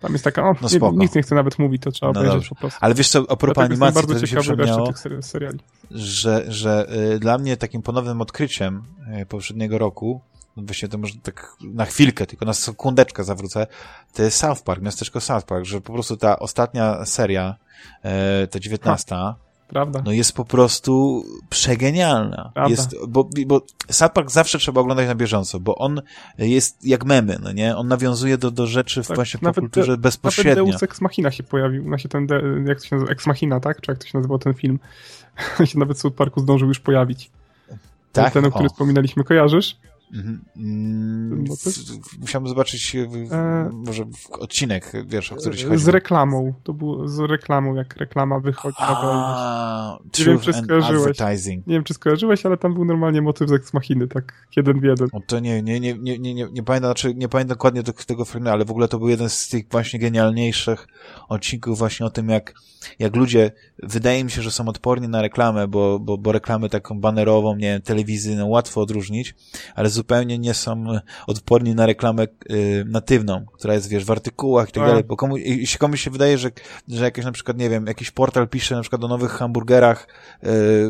tam jest taka, o, no nie, nic nie chcę nawet mówić, to trzeba no obejrzeć dobrze. po prostu. Ale wiesz co, a propos animacji, bardzo to się przypomniało, tych seriali. że, że y, dla mnie takim ponownym odkryciem y, poprzedniego roku właśnie to może tak na chwilkę, tylko na sekundeczkę zawrócę, to jest South Park, miasteczko South Park, że po prostu ta ostatnia seria, e, ta dziewiętnasta, Prawda. No jest po prostu przegenialna. Prawda. Jest, bo, bo South Park zawsze trzeba oglądać na bieżąco, bo on jest jak memy, no nie? On nawiązuje do, do rzeczy tak, właśnie w kulturze de, bezpośrednio. Nawet Deus Ex Machina się pojawił, się ten, de, jak to się nazywa, Ex Machina, tak? Czy jak to się nazywał ten film? się nawet w South Parku zdążył już pojawić. Tak? Ten, o którym wspominaliśmy, kojarzysz? Mhm. Mm, musiałbym zobaczyć e... może odcinek, wiesz, o któryś chodzi. Z reklamą. To było z reklamą, jak reklama wychodzi na Nie wiem, czy skojarzyłeś. Nie wiem, czy skojarzyłeś, ale tam był normalnie motyw z Ex Machiny, tak jeden w jeden. O, to nie, nie, nie, nie, nie, nie, nie pamiętam, znaczy nie pamiętam dokładnie tego, tego filmu, ale w ogóle to był jeden z tych właśnie genialniejszych odcinków właśnie o tym, jak, jak ludzie, wydaje mi się, że są odporni na reklamę, bo, bo, bo reklamy taką banerową, nie wiem, telewizyjną łatwo odróżnić, ale zupełnie nie są odporni na reklamę y, natywną, która jest, wiesz, w artykułach i tak, tak. dalej, bo komu, jeśli komuś się wydaje, że, że jakiś na przykład, nie wiem, jakiś portal pisze na przykład o nowych hamburgerach y,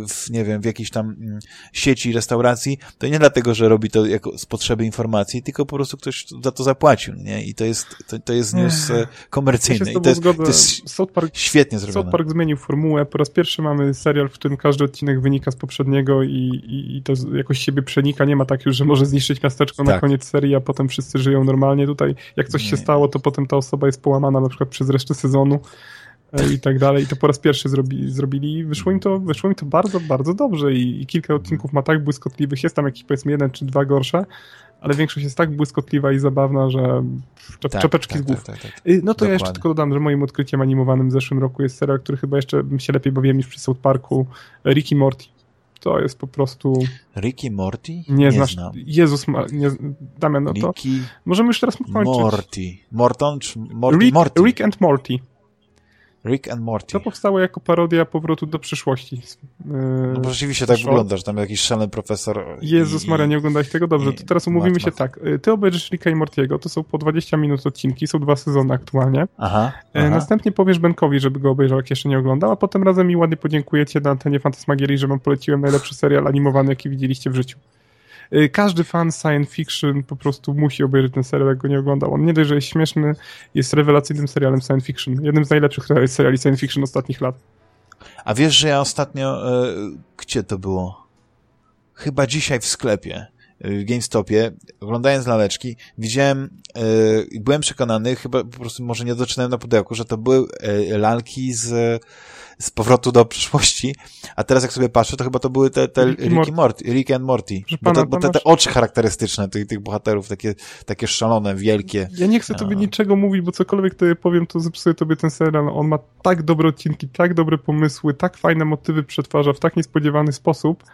w, nie wiem, w jakiejś tam y, sieci restauracji, to nie dlatego, że robi to jako z potrzeby informacji, tylko po prostu ktoś za to zapłacił, nie? I to jest, to, to jest news e, komercyjny. I to jest, to jest South Park, świetnie zrobione. South Park zmienił formułę. Po raz pierwszy mamy serial, w którym każdy odcinek wynika z poprzedniego i, i, i to jakoś siebie przenika. Nie ma tak już, że może zniszczyć miasteczko tak. na koniec serii, a potem wszyscy żyją normalnie. Tutaj jak coś nie. się stało, to potem ta osoba jest połamana na przykład przez resztę sezonu e, i tak dalej. I to po raz pierwszy zrobi, zrobili. Wyszło im to, wyszło im to bardzo, bardzo dobrze i, i kilka odcinków ma tak błyskotliwych. Jest tam jakiś powiedzmy jeden czy dwa gorsze, ale większość jest tak błyskotliwa i zabawna, że tak, czepeczki tak, z głów. Tak, tak, tak. No to Dokładnie. ja jeszcze tylko dodam, że moim odkryciem animowanym w zeszłym roku jest serial, który chyba jeszcze bym się lepiej bawiłem niż przy South Parku, Ricky Morty. To jest po prostu... Ricky Morty? Nie, nie znasz. Znam. Jezus, ma... nie... Damian, no to... Ricky... Możemy już teraz kończyć. Morty. Morton czy Morty? Rick, Morty. Rick and Morty. Rick and Morty. To powstało jako parodia powrotu do przyszłości. No bo rzeczywiście tak wygląda, że tam jakiś szalony profesor... Jezus i... Maria, nie oglądałeś tego? Dobrze, to teraz umówimy się tak. Y, ty obejrzysz Ricka i Mortiego, to są po 20 minut odcinki, są dwa sezony aktualnie. Aha, y, aha. Następnie powiesz Benkowi, żeby go obejrzał, jak jeszcze nie oglądał, a potem razem mi ładnie podziękujecie na antenie Fantasmagierii, że wam poleciłem najlepszy serial animowany, jaki widzieliście w życiu. Y, każdy fan science fiction po prostu musi obejrzeć ten serial, jak go nie oglądał. On nie dość, że jest śmieszny, jest rewelacyjnym serialem science fiction. Jednym z najlepszych seriali science fiction ostatnich lat. A wiesz, że ja ostatnio... E, gdzie to było? Chyba dzisiaj w sklepie w GameStopie, oglądając laleczki, widziałem i byłem przekonany, chyba po prostu może nie doczynałem na pudełku, że to były lalki z z powrotu do przyszłości, a teraz jak sobie patrzę, to chyba to były te, te Rick, Rick, Morty, Rick and Morty, bo, to, bo te, te, oczy charakterystyczne tych, tych bohaterów, takie, takie szalone, wielkie. Ja nie chcę tobie a... niczego mówić, bo cokolwiek tobie powiem, to zepsuje tobie ten serial. On ma tak dobre odcinki, tak dobre pomysły, tak fajne motywy przetwarza w tak niespodziewany sposób.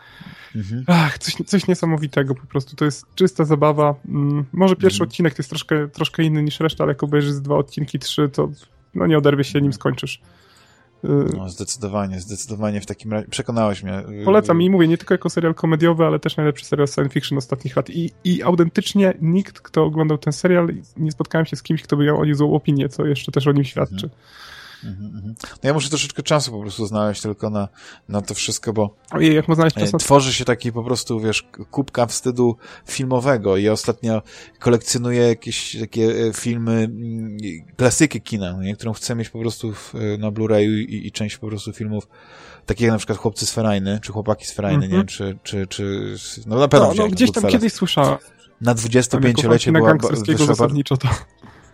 Mhm. Ach, coś, coś niesamowitego po prostu. To jest czysta zabawa. Mm, może pierwszy mhm. odcinek to jest troszkę, troszkę inny niż reszta, ale jak obejrzysz dwa odcinki, trzy, to no nie oderwie się, nim skończysz. No, zdecydowanie, zdecydowanie w takim razie przekonałeś mnie. Polecam i mówię, nie tylko jako serial komediowy, ale też najlepszy serial science fiction ostatnich lat. I, i autentycznie nikt, kto oglądał ten serial, nie spotkałem się z kimś, kto by miał o nim złą opinię, co jeszcze też o nim świadczy. Mhm. Mhm, mhm. No ja muszę troszeczkę czasu po prostu znaleźć tylko na, na to wszystko, bo Ojej, jak znaleźć czas na... tworzy się taki po prostu, wiesz, kubka wstydu filmowego i ostatnio kolekcjonuję jakieś takie e, filmy, mm, klasyki kina, nie? którą chcę mieć po prostu w, e, na Blu-rayu i, i, część po prostu filmów takich jak na przykład Chłopcy Sferajny, czy Chłopaki Sferajny, nie? Mhm. Czy, czy, czy... No na pewno no, no gdzieś tam kiedyś słyszałem. Na 25-lecie była... gangsterskiego zasadniczo to...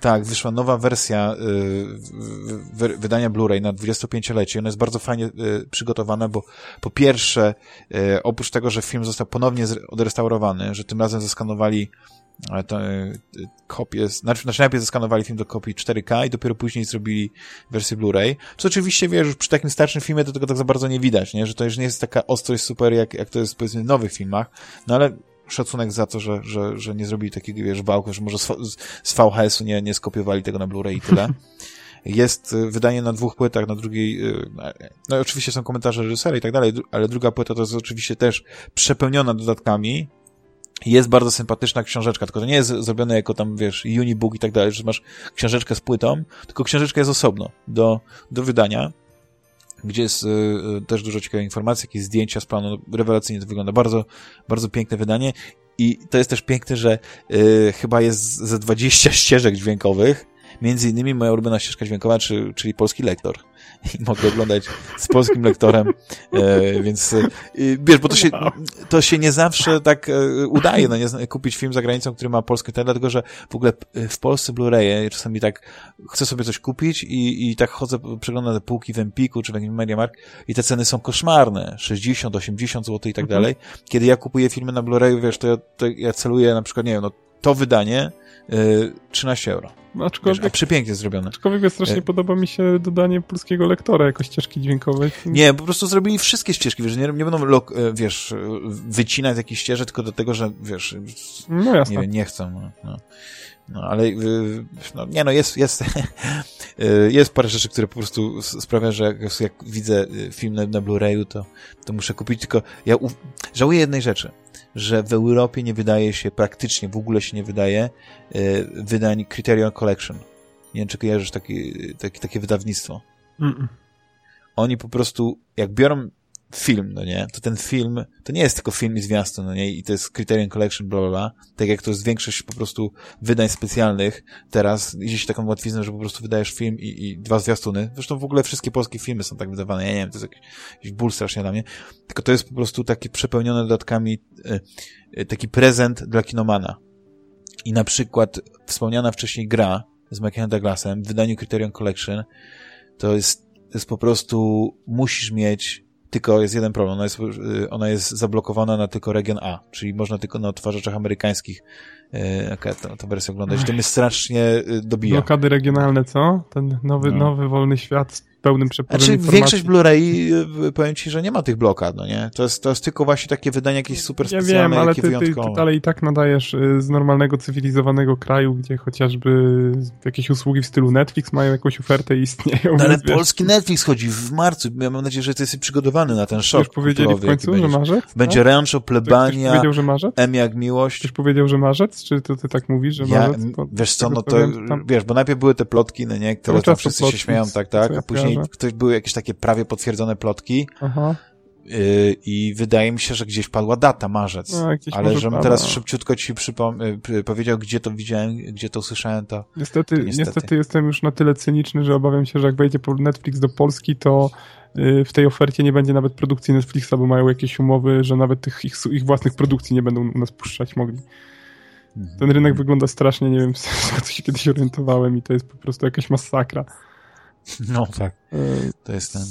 Tak, wyszła nowa wersja y, wydania Blu-ray na 25-lecie. Ona jest bardzo fajnie y, przygotowana, bo po pierwsze, y, oprócz tego, że film został ponownie odrestaurowany, że tym razem zeskanowali to, kopię, znaczy, znaczy najpierw zeskanowali film do kopii 4K i dopiero później zrobili wersję Blu-ray, co oczywiście, wiesz, już przy takim starszym filmie to tego tak za bardzo nie widać, nie? że to już nie jest taka ostrość super, jak, jak to jest powiedzmy w nowych filmach, no ale szacunek za to, że, że, że nie zrobili takiego, wiesz, wałka, że może z, VHS-u nie, nie skopiowali tego na Blu-ray i tyle. Jest y, wydanie na dwóch płytach, na drugiej, y, no oczywiście są komentarze reżysera i tak dalej, ale druga płyta to jest oczywiście też przepełniona dodatkami, jest bardzo sympatyczna książeczka, tylko to nie jest zrobione jako tam, wiesz, unibook i tak dalej, że masz książeczkę z płytą, tylko książeczka jest osobno do, do wydania gdzie jest y, y, też dużo ciekawych informacji, jakieś zdjęcia z planu, rewelacyjnie to wygląda, bardzo, bardzo piękne wydanie. I to jest też piękne, że y, chyba jest ze 20 ścieżek dźwiękowych, między innymi moja ulubiona ścieżka dźwiękowa, czy, czyli polski lektor. I mogę oglądać z polskim lektorem, e, więc e, wiesz, bo to się, to się nie zawsze tak e, udaje, no nie, kupić film za granicą, który ma polski ten, dlatego że w ogóle w Polsce Blu-raye czasami tak chcę sobie coś kupić i, i tak chodzę, przeglądam te półki w Empiku czy w jakimś MediaMark i te ceny są koszmarne, 60, 80 zł i tak mhm. dalej. Kiedy ja kupuję filmy na Blu-rayu, wiesz, to ja, to ja celuję na przykład, nie wiem, no to wydanie 13 euro. Aczkolwiek, Wiesz, a przepięknie zrobione. Aczkolwiek strasznie e... podoba mi się dodanie polskiego lektora jako ścieżki dźwiękowej. Nie, po prostu zrobili wszystkie ścieżki, wiesz, nie, nie będą, e, wiesz, wycinać jakichś ścieżek, tylko do tego, że, wiesz, no jasne. nie, nie chcą. No, no. No ale, e, no, nie no, jest, jest, e, jest parę rzeczy, które po prostu sprawia, że jak, jak widzę film na, na Blu-rayu, to, to muszę kupić, tylko ja żałuję jednej rzeczy że w Europie nie wydaje się, praktycznie w ogóle się nie wydaje y, wydań Criterion Collection. Nie wiem, czy kojarzysz taki, taki, takie wydawnictwo. Mm -mm. Oni po prostu, jak biorą film, no nie, to ten film, to nie jest tylko film i zwiastun, no nie, i to jest Criterion Collection, bla, bla, bla, tak jak to jest większość po prostu wydań specjalnych, teraz idzie się taką łatwiznę, że po prostu wydajesz film i, i dwa zwiastuny, zresztą w ogóle wszystkie polskie filmy są tak wydawane, ja nie wiem, to jest jakiś, jakiś ból strasznie dla mnie, tylko to jest po prostu taki przepełniony dodatkami, y, taki prezent dla kinomana. I na przykład wspomniana wcześniej gra z Michaelem Douglasem w wydaniu Criterion Collection, to jest, to jest po prostu, musisz mieć tylko jest jeden problem, ona jest, y, ona jest zablokowana na tylko region A, czyli można tylko na odtwarzaczach amerykańskich yy, tę, tę wersję oglądać. To mnie strasznie y, dobija. Blokady regionalne, co? Ten nowy, no. nowy wolny świat pełnym przepływem znaczy, informacji. większość Blu-ray, y, powiem ci, że nie ma tych blokad, no nie? To jest, to jest tylko właśnie takie wydanie jakieś super specjalne, ja wiem, ale ty, ty, ty dalej i tak nadajesz y, z normalnego, cywilizowanego kraju, gdzie chociażby jakieś usługi w stylu Netflix mają jakąś ofertę i istnieją. No, ale polski Netflix chodzi w marcu. Ja mam nadzieję, że ty jesteś przygotowany na ten szok. Już powiedzieli w końcu, że marzec? Będzie tak? Rancho, Plebania, powiedział, że marzec? M jak miłość. Ktoś powiedział, że marzec? Czy to ty tak mówisz, że ja, marzec? To, wiesz co, no to, wiesz, bo najpierw były te plotki, no nie, które tam wszyscy plotki, się śmieją, tak, tak, a później ktoś był jakieś takie prawie potwierdzone plotki. Aha. Yy, I wydaje mi się, że gdzieś padła data, marzec. No, Ale żebym teraz szybciutko ci yy, powiedział, gdzie to widziałem, gdzie to usłyszałem, to niestety, to niestety. niestety jestem już na tyle cyniczny, że obawiam się, że jak wejdzie Netflix do Polski, to yy, w tej ofercie nie będzie nawet produkcji Netflixa, bo mają jakieś umowy, że nawet tych ich, ich własnych produkcji nie będą u nas puszczać mogli. Mhm. Ten rynek wygląda strasznie, nie wiem, czego się kiedyś orientowałem i to jest po prostu jakaś masakra. No tak, to jest ten.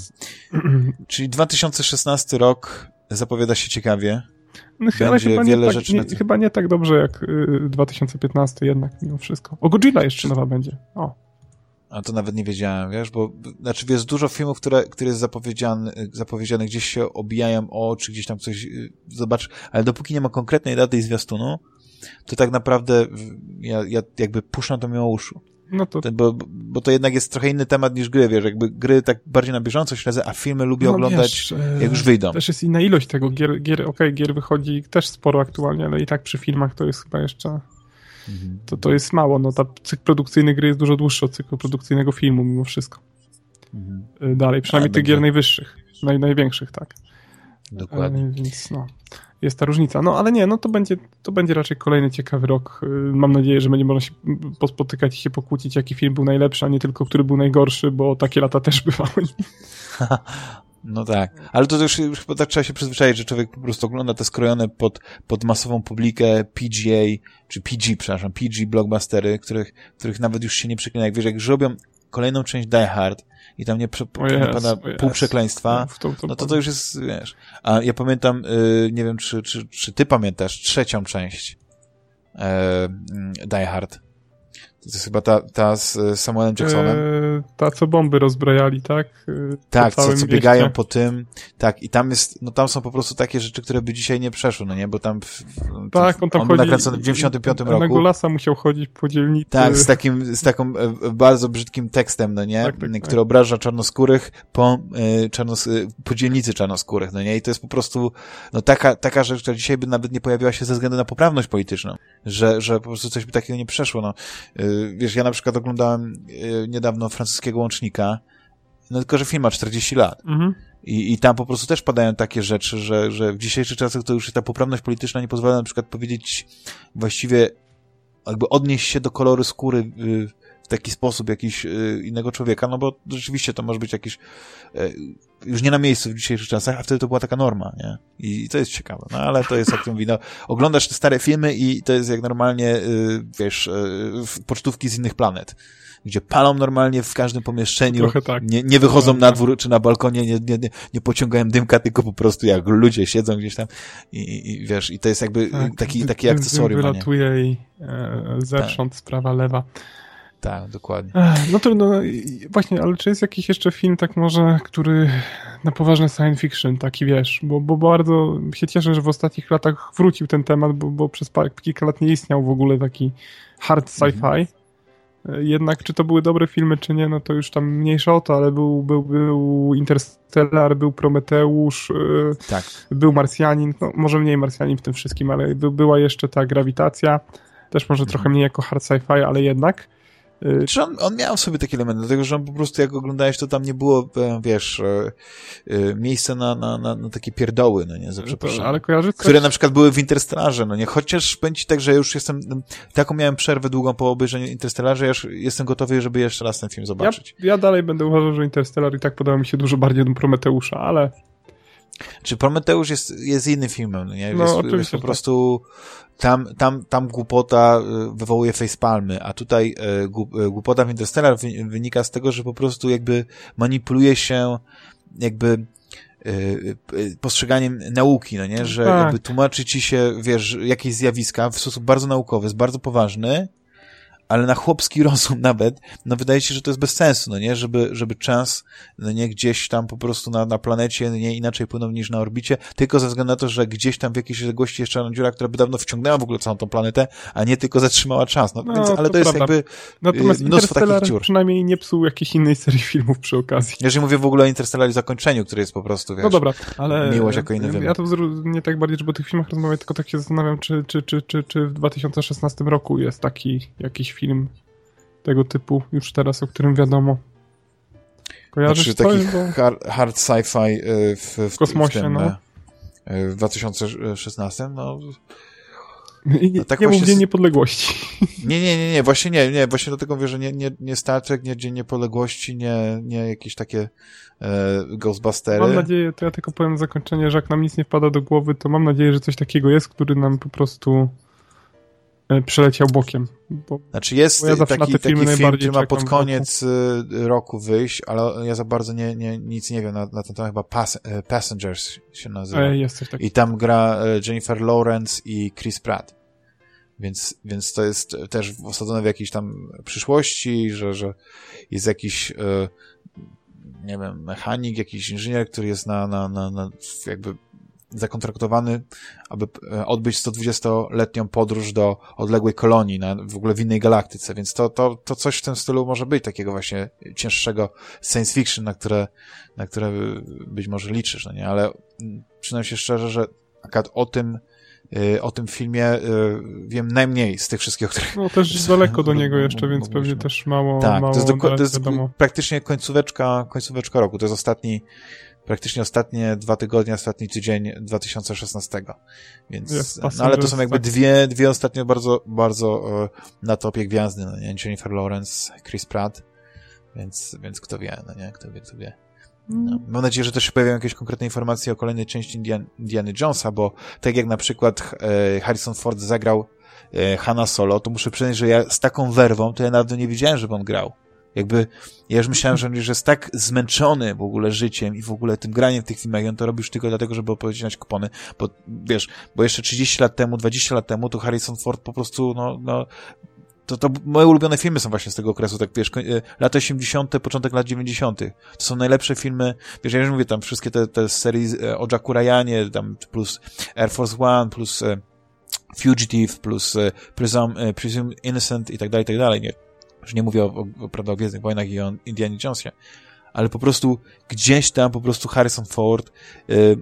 Czyli 2016 rok zapowiada się ciekawie. No, Będzie chyba wiele nie rzeczy. Tak, nie, chyba nie tak dobrze jak y, 2015 jednak mimo wszystko. O Godzilla jeszcze nowa będzie. O. A to nawet nie wiedziałem, wiesz, bo znaczy jest dużo filmów, które, które jest zapowiedziane, zapowiedziane, gdzieś się obijają o, czy gdzieś tam coś y, zobacz, ale dopóki nie ma konkretnej daty i zwiastunu, to tak naprawdę ja, ja jakby puszczam to mimo uszu. No to... bo, bo to jednak jest trochę inny temat niż gry, wiesz, jakby gry tak bardziej na bieżąco śledzę, a filmy lubię no, oglądać wiesz, jak już wyjdą. Też jest inna ilość tego, gier, gier okej, okay, gier wychodzi też sporo aktualnie, ale i tak przy filmach to jest chyba jeszcze mhm. to, to jest mało, no ta cykl produkcyjny gry jest dużo dłuższy od cyklu produkcyjnego filmu mimo wszystko. Mhm. Y, dalej, przynajmniej a, tych gier najwyższych, naj, największych, tak. Dokładnie. E, więc no jest ta różnica. No ale nie, no to będzie, to będzie raczej kolejny ciekawy rok. Y, mam nadzieję, że będzie można się pospotykać i się pokłócić, jaki film był najlepszy, a nie tylko, który był najgorszy, bo takie lata też bywały. No tak, ale to już, już chyba tak trzeba się przyzwyczaić, że człowiek po prostu ogląda te skrojone pod, pod masową publikę PGA, czy PG, przepraszam, PG blockbustery, których, których nawet już się nie przeklina. Jak wiesz, jak robią kolejną część Die Hard i tam nie, prze, O jest, pada pół przekleństwa, tą- no to to już jest, wiesz. A ja pamiętam, y, nie wiem, czy, czy, czy ty pamiętasz trzecią część mm, Die Hard. To jest chyba ta, ta z y, Samuelem Jacksonem. E, ta, co bomby rozbrajali, tak? E, Tak, co, co mieście. biegają po tym. Tak, i tam jest, no tam są po prostu takie rzeczy, które by dzisiaj nie przeszły, no nie, bo tam, w, w, Tak, on tam on chodzi. nakręcony w 95 Na roku. Golasa musiał chodzić po dzielnicy. Tak, z takim, z taką e, bardzo brzydkim tekstem, no nie, Tak, tak, tak. który obraża czarnoskórych po, e, czarnos, e, po dzielnicy czarnoskórych, no nie, i to jest po prostu, no taka, taka rzecz, która dzisiaj by nawet nie pojawiła się ze względu na poprawność polityczną, że, że po prostu coś by takiego nie przeszło, no. E, Wiesz, ja na przykład oglądałem e, niedawno francuskiego łącznika, no tylko, że film ma 40 lat. Mhm. I, I tam po prostu też padają takie rzeczy, że, że w dzisiejszych czasach to już ta poprawność polityczna nie pozwala na przykład powiedzieć właściwie jakby odnieść się do koloru skóry w taki sposób jakiś y, innego człowieka, no bo rzeczywiście to może być jakiś y, już nie na miejscu w dzisiejszych czasach, a wtedy to była taka norma, nie? I, i to jest ciekawe. No ale to jest jak to mówi, no oglądasz te stare filmy i to jest jak normalnie, y, wiesz, pocztówki z innych planet, gdzie palą normalnie w każdym pomieszczeniu, Trochę tak. nie, nie wychodzą Tak, na tak. dwór czy na balkonie, nie, nie, nie, nie pociągają dymka, tylko po prostu jak ludzie siedzą gdzieś tam i, i, wiesz, i to jest jakby Tak, taki, dym- taki dym- akcesorium, a Dym nie? wylatuje i e, zewsząd, sprawa lewa. Tak, dokładnie. No to no, właśnie, ale czy jest jakiś jeszcze film, tak może, który na poważne science fiction, taki wiesz, bo, bo bardzo się cieszę, że w ostatnich latach wrócił ten temat, bo, bo przez kilka lat nie istniał w ogóle taki hard sci-fi. E, Jednak czy to były dobre filmy, czy nie, no to już tam mniejsza o to, ale był, był, był Interstellar, był Prometeusz, e, Tak. był Marsjanin, no może mniej Marsjanin w tym wszystkim, ale by, była jeszcze ta grawitacja, też może trochę mniej jako hard sci-fi, ale jednak. Y, Czy on, on miał w sobie taki element, dlatego że on po prostu jak oglądałeś, to tam nie było, e, wiesz, e, e, miejsca na, na, na, na takie pierdoły, no nie, za przeproszeniem. ale kojarzy coś? Które na przykład były w Interstellarze, no nie, chociaż będzie tak, że już jestem, taką miałem przerwę długą po obejrzeniu Interstellarze, ja już jestem gotowy, żeby jeszcze raz ten film ja, zobaczyć. ja dalej będę uważał, że Interstellar i tak podoba mi się dużo bardziej do Prometeusza, ale Czy Prometeusz jest, jest innym filmem, no nie? No, jest, jest po że tak. Tam, tam, tam głupota y, wywołuje facepalmy, a tutaj y, y, głupota w Interstellar wy, wynika z tego, że po prostu jakby manipuluje się jakby postrzeganiem nauki, no nie? Że Tak. jakby tłumaczy ci się, wiesz, jakieś zjawiska w sposób bardzo naukowy, jest bardzo poważny, ale na chłopski rozum nawet, no wydaje się, że to jest bez sensu, no nie, żeby, żeby czas, no nie, gdzieś tam po prostu na, na planecie, no nie, inaczej płynął niż na orbicie, tylko ze względu na to, że gdzieś tam w jakiejś odległości jest czarna dziura, która by dawno wciągnęła w ogóle całą tą planetę, a nie tylko zatrzymała czas, no, No, więc, ale to to jest prawda. jakby natomiast y, mnóstwo takich dziur. przynajmniej nie psuł jakiejś innej serii filmów przy okazji. Jeżeli mówię w ogóle o Interstellarze zakończeniu, które jest po prostu, wiesz, No dobra, ale miłość jako inny ja wymiar. to wzru- nie tak bardziej, żeby o tych filmach rozmawiać, tylko tak się zastanawiam, czy, czy, czy, czy, czy w 2016 roku jest taki jakiś film tego typu już teraz, o którym wiadomo. Kojarzysz znaczy taki Bo... hard, hard sci-fi y, w, w, W kosmosie, w, tym, no. y, w 2016, no I, No tak nie właśnie Dzień Niepodległości. Nie, nie, nie, nie, właśnie nie, nie, właśnie dlatego mówię, że nie, nie, nie Star Trek, nie Dzień Niepodległości, nie, nie jakieś takie e, Ghostbustery. Mam nadzieję, to ja tylko powiem na zakończenie, że jak nam nic nie wpada do głowy, to mam nadzieję, że coś takiego jest, który nam po prostu przeleciał bokiem. Bo Znaczy jest Bo ja taki, taki film, który ma pod w roku. koniec y, roku wyjść, ale ja za bardzo nie, nie, nic nie wiem na, na ten temat, chyba e, Passengers się nazywa. e, jest coś takiego. I tam gra e, Jennifer Lawrence i Chris Pratt. Więc, więc to jest też osadzone w jakiejś tam przyszłości, że, że jest jakiś, e, nie wiem, mechanik, jakiś inżynier, który jest na, na, na, na jakby zakontraktowany, aby e, odbyć 120-letnią podróż do odległej kolonii, na, w ogóle w innej galaktyce, więc to, to, to coś w tym stylu może być, takiego właśnie cięższego science fiction, na które, na które być może liczysz, no nie, ale mm, przyznam się szczerze, że akurat o tym, y, o tym filmie y, wiem najmniej z tych wszystkich, o których No też daleko do niego jeszcze, więc pewnie też mało, tak, mało to jest, to jest praktycznie końcóweczka, końcóweczka roku. To jest ostatni, praktycznie ostatnie dwa tygodnie, ostatni tydzień 2016. Więc, no ale to są jakby tak. dwie, dwie ostatnio bardzo, bardzo e, na topie gwiazdy, no nie? Jennifer Lawrence, Chris Pratt, więc, więc kto wie, no nie? Kto wie, kto wie. No. Mam nadzieję, że też się pojawią jakieś konkretne informacje o kolejnej części Indian, Indiana Jonesa, bo tak jak na przykład e, Harrison Ford zagrał e, Hanna Solo, to muszę przyznać, że ja z taką werwą, to ja nawet nie wiedziałem, żeby on grał. Jakby, ja już myślałem, że on już jest tak zmęczony w ogóle życiem i w ogóle tym graniem w tych filmach i on to robi już tylko dlatego, żeby opowiedzieć kupony, bo wiesz, bo jeszcze 30 lat temu, 20 lat temu, to Harrison Ford po prostu, no, no, to, to moje ulubione filmy są właśnie z tego okresu, tak wiesz, lata 80., początek lat 90. To są najlepsze filmy, wiesz, ja już mówię, tam wszystkie te, te serie o Jacku Ryanie, tam plus Air Force One, plus e, Fugitive, plus e, Presume, Presume Innocent i tak dalej, i tak dalej, nie? Już nie mówię o, o, o, prawda, o Gwiezdnych Wojnach i o Indianie Jonesie, ale po prostu gdzieś tam po prostu Harrison Ford y,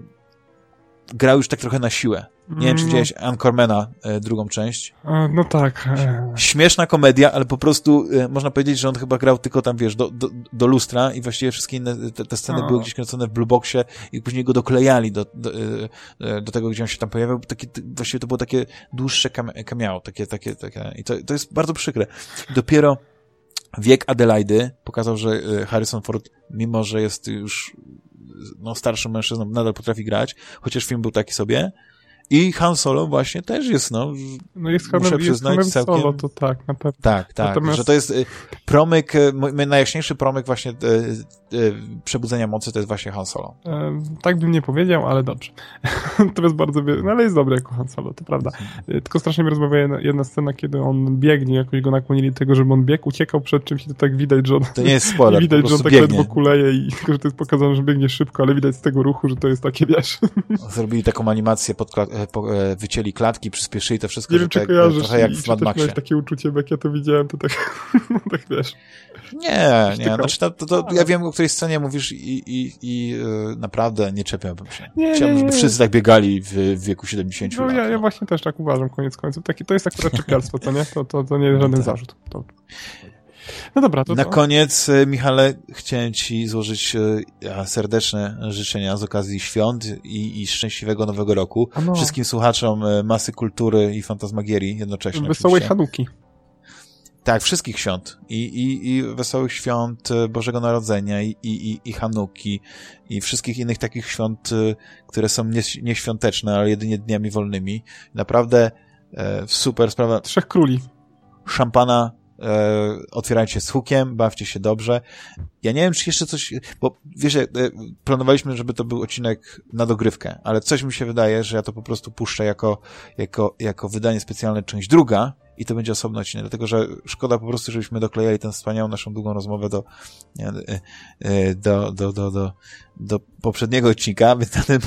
grał już tak trochę na siłę. Nie wiem, czy no. widziałeś Anchormana, e, drugą część. no tak. E. Śmieszna komedia, ale po prostu e, można powiedzieć, że on chyba grał tylko tam, wiesz, do, do, do lustra i właściwie wszystkie inne te, te sceny były gdzieś kręcone w blueboxie i później go doklejali do, do, do tego, gdzie on się tam pojawiał. Takie, właściwie to było takie dłuższe cameo, takie, takie, takie. I to, to jest bardzo przykre. Dopiero wiek Adelaidy pokazał, że Harrison Ford, mimo że jest już no, starszym mężczyzną, nadal potrafi grać, chociaż film był taki sobie, i Han Solo właśnie też jest, no. No jest muszę przyznać, jest całkiem... Solo, to tak, na pewno. Tak, tak, Natomiast... że to jest y, promyk, y, najjaśniejszy promyk właśnie y, przebudzenia mocy to jest właśnie Han Solo. E, tak bym nie powiedział, ale dobrze. to jest bardzo, no ale jest dobre jako Han Solo, to prawda. E, tylko strasznie mi rozmawia jedna, jedna, scena, kiedy on biegnie, jakoś go nakłonili do tego, żeby on biegł, uciekał przed czymś i to tak widać, że on... To nie jest spoiler, Widać, że on tak biegnie. ledwo kuleje i że to jest pokazane, że biegnie szybko, ale widać z tego ruchu, że to jest takie, wiesz... Zrobili taką animację pod E, e, wycięli klatki, przyspieszyli to wszystko, nie wiem, czy tak, trochę jak w Mad Maxie. takie uczucie, jak ja to widziałem, to tak, tak wiesz. Nie, nie, znaczy to, to, to ja wiem, o której scenie mówisz i, i, i yy, naprawdę nie czepiałbym się. Nie, Chciałbym, żeby wszyscy tak biegali w, w wieku 70 no, lat. Ja, ja no. właśnie też tak uważam, koniec końców. Taki, to jest akurat czepialstwo, to nie? To, to, to nie jest żaden tak. zarzut. To... No dobra, to Na to. koniec, e, Michale, chciałem Ci złożyć e, serdeczne życzenia z okazji świąt i, i szczęśliwego nowego roku. No. Wszystkim słuchaczom e, masy kultury i fantasmagierii jednocześnie. Wesołej. Hanuki. Tak, wszystkich świąt. I, i, i wesołych świąt Bożego Narodzenia i, i, i Hanuki i wszystkich innych takich świąt, które są nieświąteczne, ale jedynie dniami wolnymi. Naprawdę e, super sprawa. Trzech króli. Szampana e, otwierajcie z hukiem, bawcie się dobrze. Ja nie wiem, czy jeszcze coś, bo wiesz, e, planowaliśmy, żeby to był odcinek na dogrywkę, ale coś mi się wydaje, że ja to po prostu puszczę jako, jako, jako wydanie specjalne, część druga, i to będzie osobny odcinek, dlatego że szkoda po prostu, żebyśmy doklejali tę wspaniałą naszą długą rozmowę do, do, do, do, do, do poprzedniego odcinka, więc ten,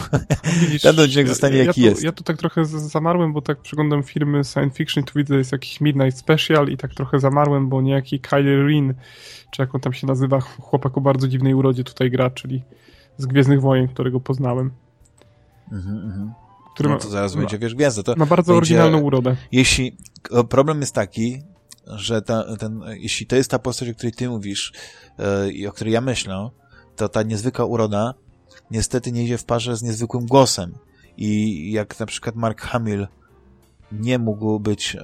Widzisz, ten odcinek ja, zostanie ja, jaki ja jest. Ja tu tak trochę zamarłem, bo tak przeglądam filmy science fiction, tu widzę, jest jakiś Midnight Special i tak trochę zamarłem, bo niejaki Kylie Rin, czy jak on tam się nazywa, chłopak o bardzo dziwnej urodzie tutaj gra, czyli z Gwiezdnych Wojen, którego poznałem. Mhm, mhm który no to zaraz ma, będzie, wiesz, gwiazda. To ma bardzo będzie, oryginalną urodę. Jeśli, problem jest taki, że ta, ten, jeśli to jest ta postać, o której ty mówisz yy, i o której ja myślę, to ta niezwykła uroda niestety nie idzie w parze z niezwykłym głosem. I jak na przykład Mark Hamill nie mógł być,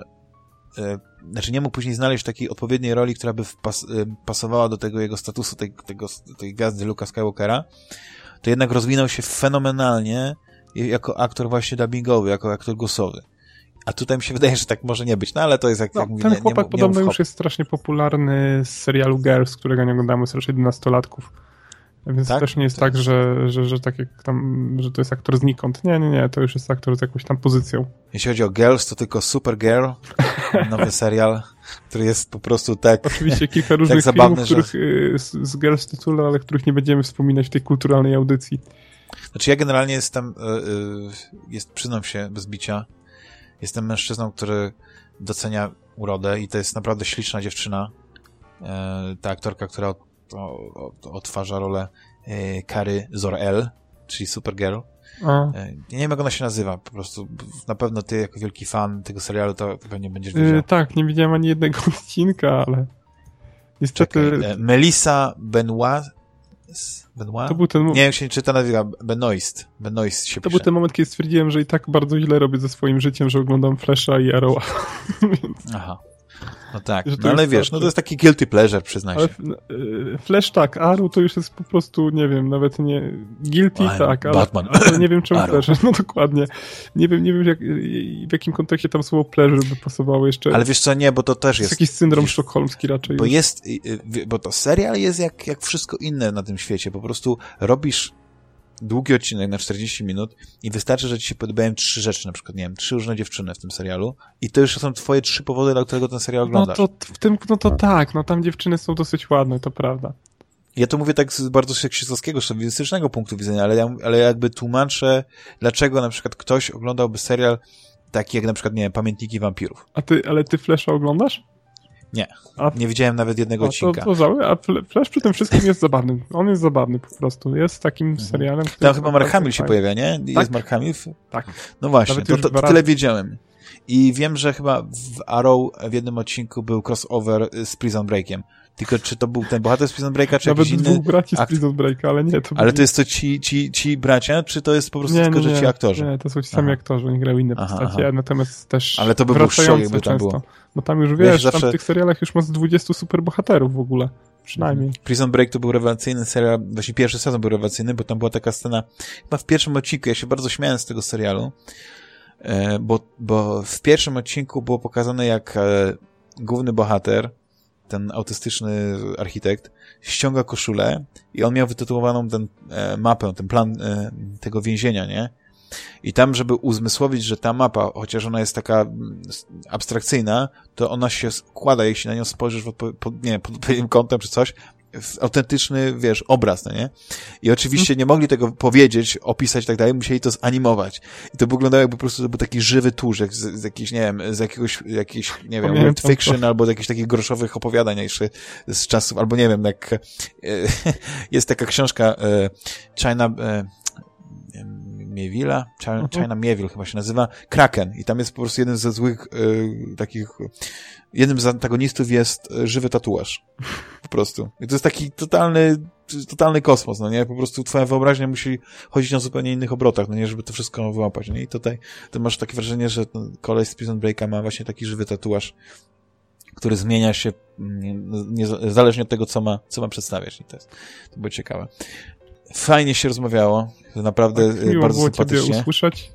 yy, znaczy nie mógł później znaleźć takiej odpowiedniej roli, która by yy, pasowała do tego jego statusu, tej, tego, tej gwiazdy Luka Skywalkera, to jednak rozwinął się fenomenalnie jako aktor właśnie dubbingowy, jako aktor głosowy. A tutaj mi się wydaje, że tak może nie być, no ale to jest jak, no, jak mówię, Ten nie, chłopak nie, nie podobno już jest strasznie popularny z serialu Girls, którego nie oglądamy z raczej 11-latków. Więc tak? też nie jest tak, że, że, że tak jak tam, że to jest aktor znikąd. Nie, nie, nie, to już jest aktor z jakąś tam pozycją. Jeśli chodzi o Girls, to tylko Supergirl, nowy serial, który jest po prostu tak Oczywiście kilka różnych tak filmów, zabawny, których, że... Y, z, z Girls tytule, ale których nie będziemy wspominać w tej kulturalnej audycji. Znaczy ja generalnie jestem, e, jest, przyznam się bez bicia, jestem mężczyzną, który docenia urodę i to jest naprawdę śliczna dziewczyna. E, ta aktorka, która odtwarza rolę Kary Zor-El, czyli Supergirl. A. Ja nie wiem, jak ona się nazywa, po prostu na pewno ty, jako wielki fan tego serialu, to pewnie będziesz wiedział. Yy, tak, nie widziałem ani jednego odcinka, ale niestety... Czekaj, Melissa Benoit Benoit? To był ten Nie wiem, jak się czyta nazywa, Benoist. Benoist się To pisze. był ten moment, kiedy stwierdziłem, że i tak bardzo źle robię ze swoim życiem, że oglądam Flasha i Arrowa. Aha. No tak, no, ale wiesz, no to jest taki guilty pleasure, przyznaj się. Ale, y, Flash tak, Arrow to już jest po prostu, nie wiem, nawet nie... Guilty tak, ale, Batman. ale nie wiem czemu Arrow. pleasure, no dokładnie. Nie wiem, nie wiem jak, w jakim kontekście tam słowo pleasure by pasowało jeszcze. Ale wiesz co, nie, bo to też jest... jest jakiś syndrom sztokholmski raczej. Bo jest, bo to serial jest jak, jak wszystko inne na tym świecie, po prostu robisz długi odcinek na 40 minut i wystarczy, że ci się podobają trzy rzeczy, na przykład, nie wiem, trzy różne dziewczyny w tym serialu i to już są twoje trzy powody, dla którego ten serial oglądasz. No to, w tym, no to tak, no tam dziewczyny są dosyć ładne, to prawda. Ja to mówię tak z bardzo seksistowskiego, szowinistycznego punktu widzenia, ale, ja, ale jakby tłumaczę, dlaczego na przykład ktoś oglądałby serial taki jak na przykład, nie wiem, Pamiętniki Wampirów. A ty, ale ty Flesza oglądasz? Nie. A, nie widziałem nawet jednego a odcinka. To, to a Flash przy tym wszystkim jest zabawny. On jest zabawny po prostu. Jest takim mhm. serialem. Tam chyba Mark Hamill się pojawia, nie? Tak? Jest Mark Hamill? Tak. No właśnie, to, to, to tyle wiedziałem. I wiem, że chyba w Arrow w jednym odcinku był crossover z Prison Breakiem. Tylko czy to był ten bohater z Prison Breaka, czy Nawet jakiś inny... dwóch braci z Prison Breaka, ale nie. To ale to jest to ci, ci, ci bracia, czy to jest po prostu nie, tylko, nie, że ci aktorzy? Nie, to są ci sami aha. aktorzy, oni grają inne aha, postacie, aha. natomiast też Ale to by był szok, jakby tam było. Bo tam już wiesz, zawsze... tam w tych serialach już ma z 20 superbohaterów w ogóle. Przynajmniej. Mhm. Prison Break to był rewelacyjny serial, właśnie pierwszy sezon był rewelacyjny, bo tam była taka scena, chyba w pierwszym odcinku, ja się bardzo śmiałem z tego serialu, e, bo, bo w pierwszym odcinku było pokazane, jak e, główny bohater, ten autystyczny architekt, ściąga koszulę i on miał wytytułowaną ten e, mapę, ten plan e, tego więzienia, nie? I tam, żeby uzmysłowić, że ta mapa, chociaż ona jest taka mm, abstrakcyjna, to ona się składa, jeśli na nią spojrzysz pod, nie, pod odpowiednim kątem czy coś, autentyczny, wiesz, obraz, no nie? I oczywiście nie mogli tego powiedzieć, opisać i tak dalej, musieli to zanimować. I to wyglądało jakby po prostu to był taki żywy turzek z, z jakiejś, nie wiem, z jakiegoś, jakiś, nie wiem, world fiction albo z jakichś takich groszowych opowiadań jeszcze z czasów, albo nie wiem, jak e, jest taka książka e, China, e, Miewila, China, mhm. China Miewil chyba się nazywa, Kraken i tam jest po prostu jeden ze złych y, takich, jednym z antagonistów jest żywy tatuaż. Po prostu. I to jest taki totalny, totalny kosmos, no nie? Po prostu twoja wyobraźnia musi chodzić na zupełnie innych obrotach, no nie? Żeby to wszystko wyłapać, nie? I tutaj to masz takie wrażenie, że kolej z Prison Breaka ma właśnie taki żywy tatuaż, który zmienia się niezależnie od tego, co ma, co ma przedstawiać. I to, jest, to było ciekawe. Fajnie się rozmawiało, naprawdę tak, bardzo było sympatycznie. Ciebie usłyszeć.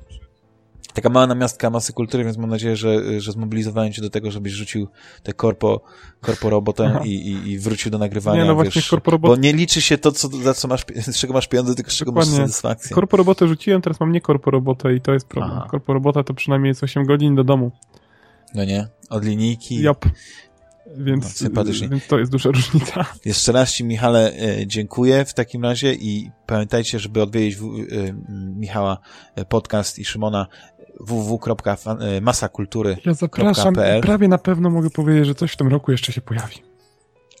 Taka mała namiastka masy kultury, więc mam nadzieję, że, że zmobilizowałem cię do tego, żebyś rzucił tę korpo, korpo robotę i, i, i wrócił do nagrywania. Nie, no właśnie, wiesz, korpo. Bo nie liczy się to, co, za co masz, z czego masz pieniądze, tylko z czego Dokładnie. masz satysfakcję. Korpo robotę rzuciłem, teraz mam nie korpo robotę i to jest problem. Aha. Korpo robota to przynajmniej jest 8 godzin do domu. No nie? Od linijki. Jop. Więc, no, sympatycznie. więc to jest duża różnica. Jeszcze raz Ci, Michale, e, dziękuję w takim razie i pamiętajcie, żeby odwiedzić e, Michała e, podcast i Szymona www.masakultury.pl Ja zapraszam prawie na pewno mogę powiedzieć, że coś w tym roku jeszcze się pojawi.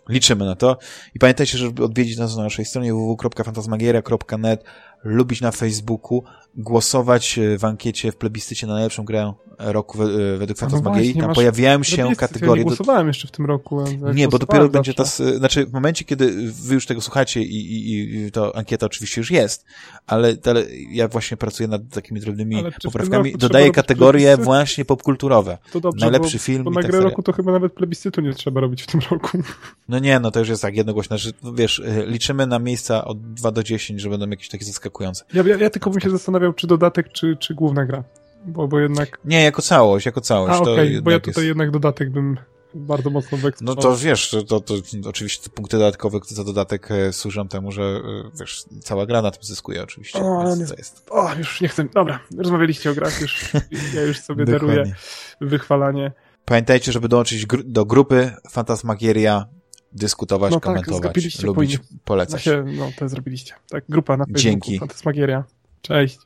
Liczymy na to. I pamiętajcie, żeby odwiedzić nas na naszej stronie www.fantasmagieria.net, lubić na Facebooku, głosować e, w ankiecie w plebiscycie na najlepszą grę roku według Fantasmagierii. No Tam pojawiają się kategorie... Ja nie głosowałem jeszcze w tym roku. Nie, bo dopiero będzie to... Znaczy, w momencie, kiedy wy już tego słuchacie i, i, i to ankieta oczywiście już jest, ale, ale ja właśnie pracuję nad takimi drobnymi poprawkami. Dodaję kategorie właśnie popkulturowe. To dobrze, Najlepszy bo, film bo na tak grę roku to chyba nawet plebiscytu nie trzeba robić w tym roku. No nie, no to już jest tak jednogłośne, że wiesz, y, liczymy na miejsca od 2 do 10, że będą jakieś takie zaskakujące. Ja, ja, ja tylko bym się zastanawiał, czy dodatek, czy, czy główna gra. Bo, bo jednak... Nie, jako całość, jako całość. A, okej, okay, bo ja tutaj jest... jednak dodatek bym bardzo mocno wyeksponował. No to wiesz, to, to, oczywiście punkty dodatkowe za dodatek e, służą temu, że e, wiesz, cała gra na tym zyskuje oczywiście. O, nie, jest... o już nie chcę. Dobra, rozmawialiście o grach, już, ja już sobie daruję wychwalanie. Pamiętajcie, żeby dołączyć gr do grupy Fantasmagieria, dyskutować, no tak, komentować, lubić, polecać. No, się, no, to zrobiliście. Tak, grupa na Facebooku, Dzięki. Fantasmagieria. Cześć.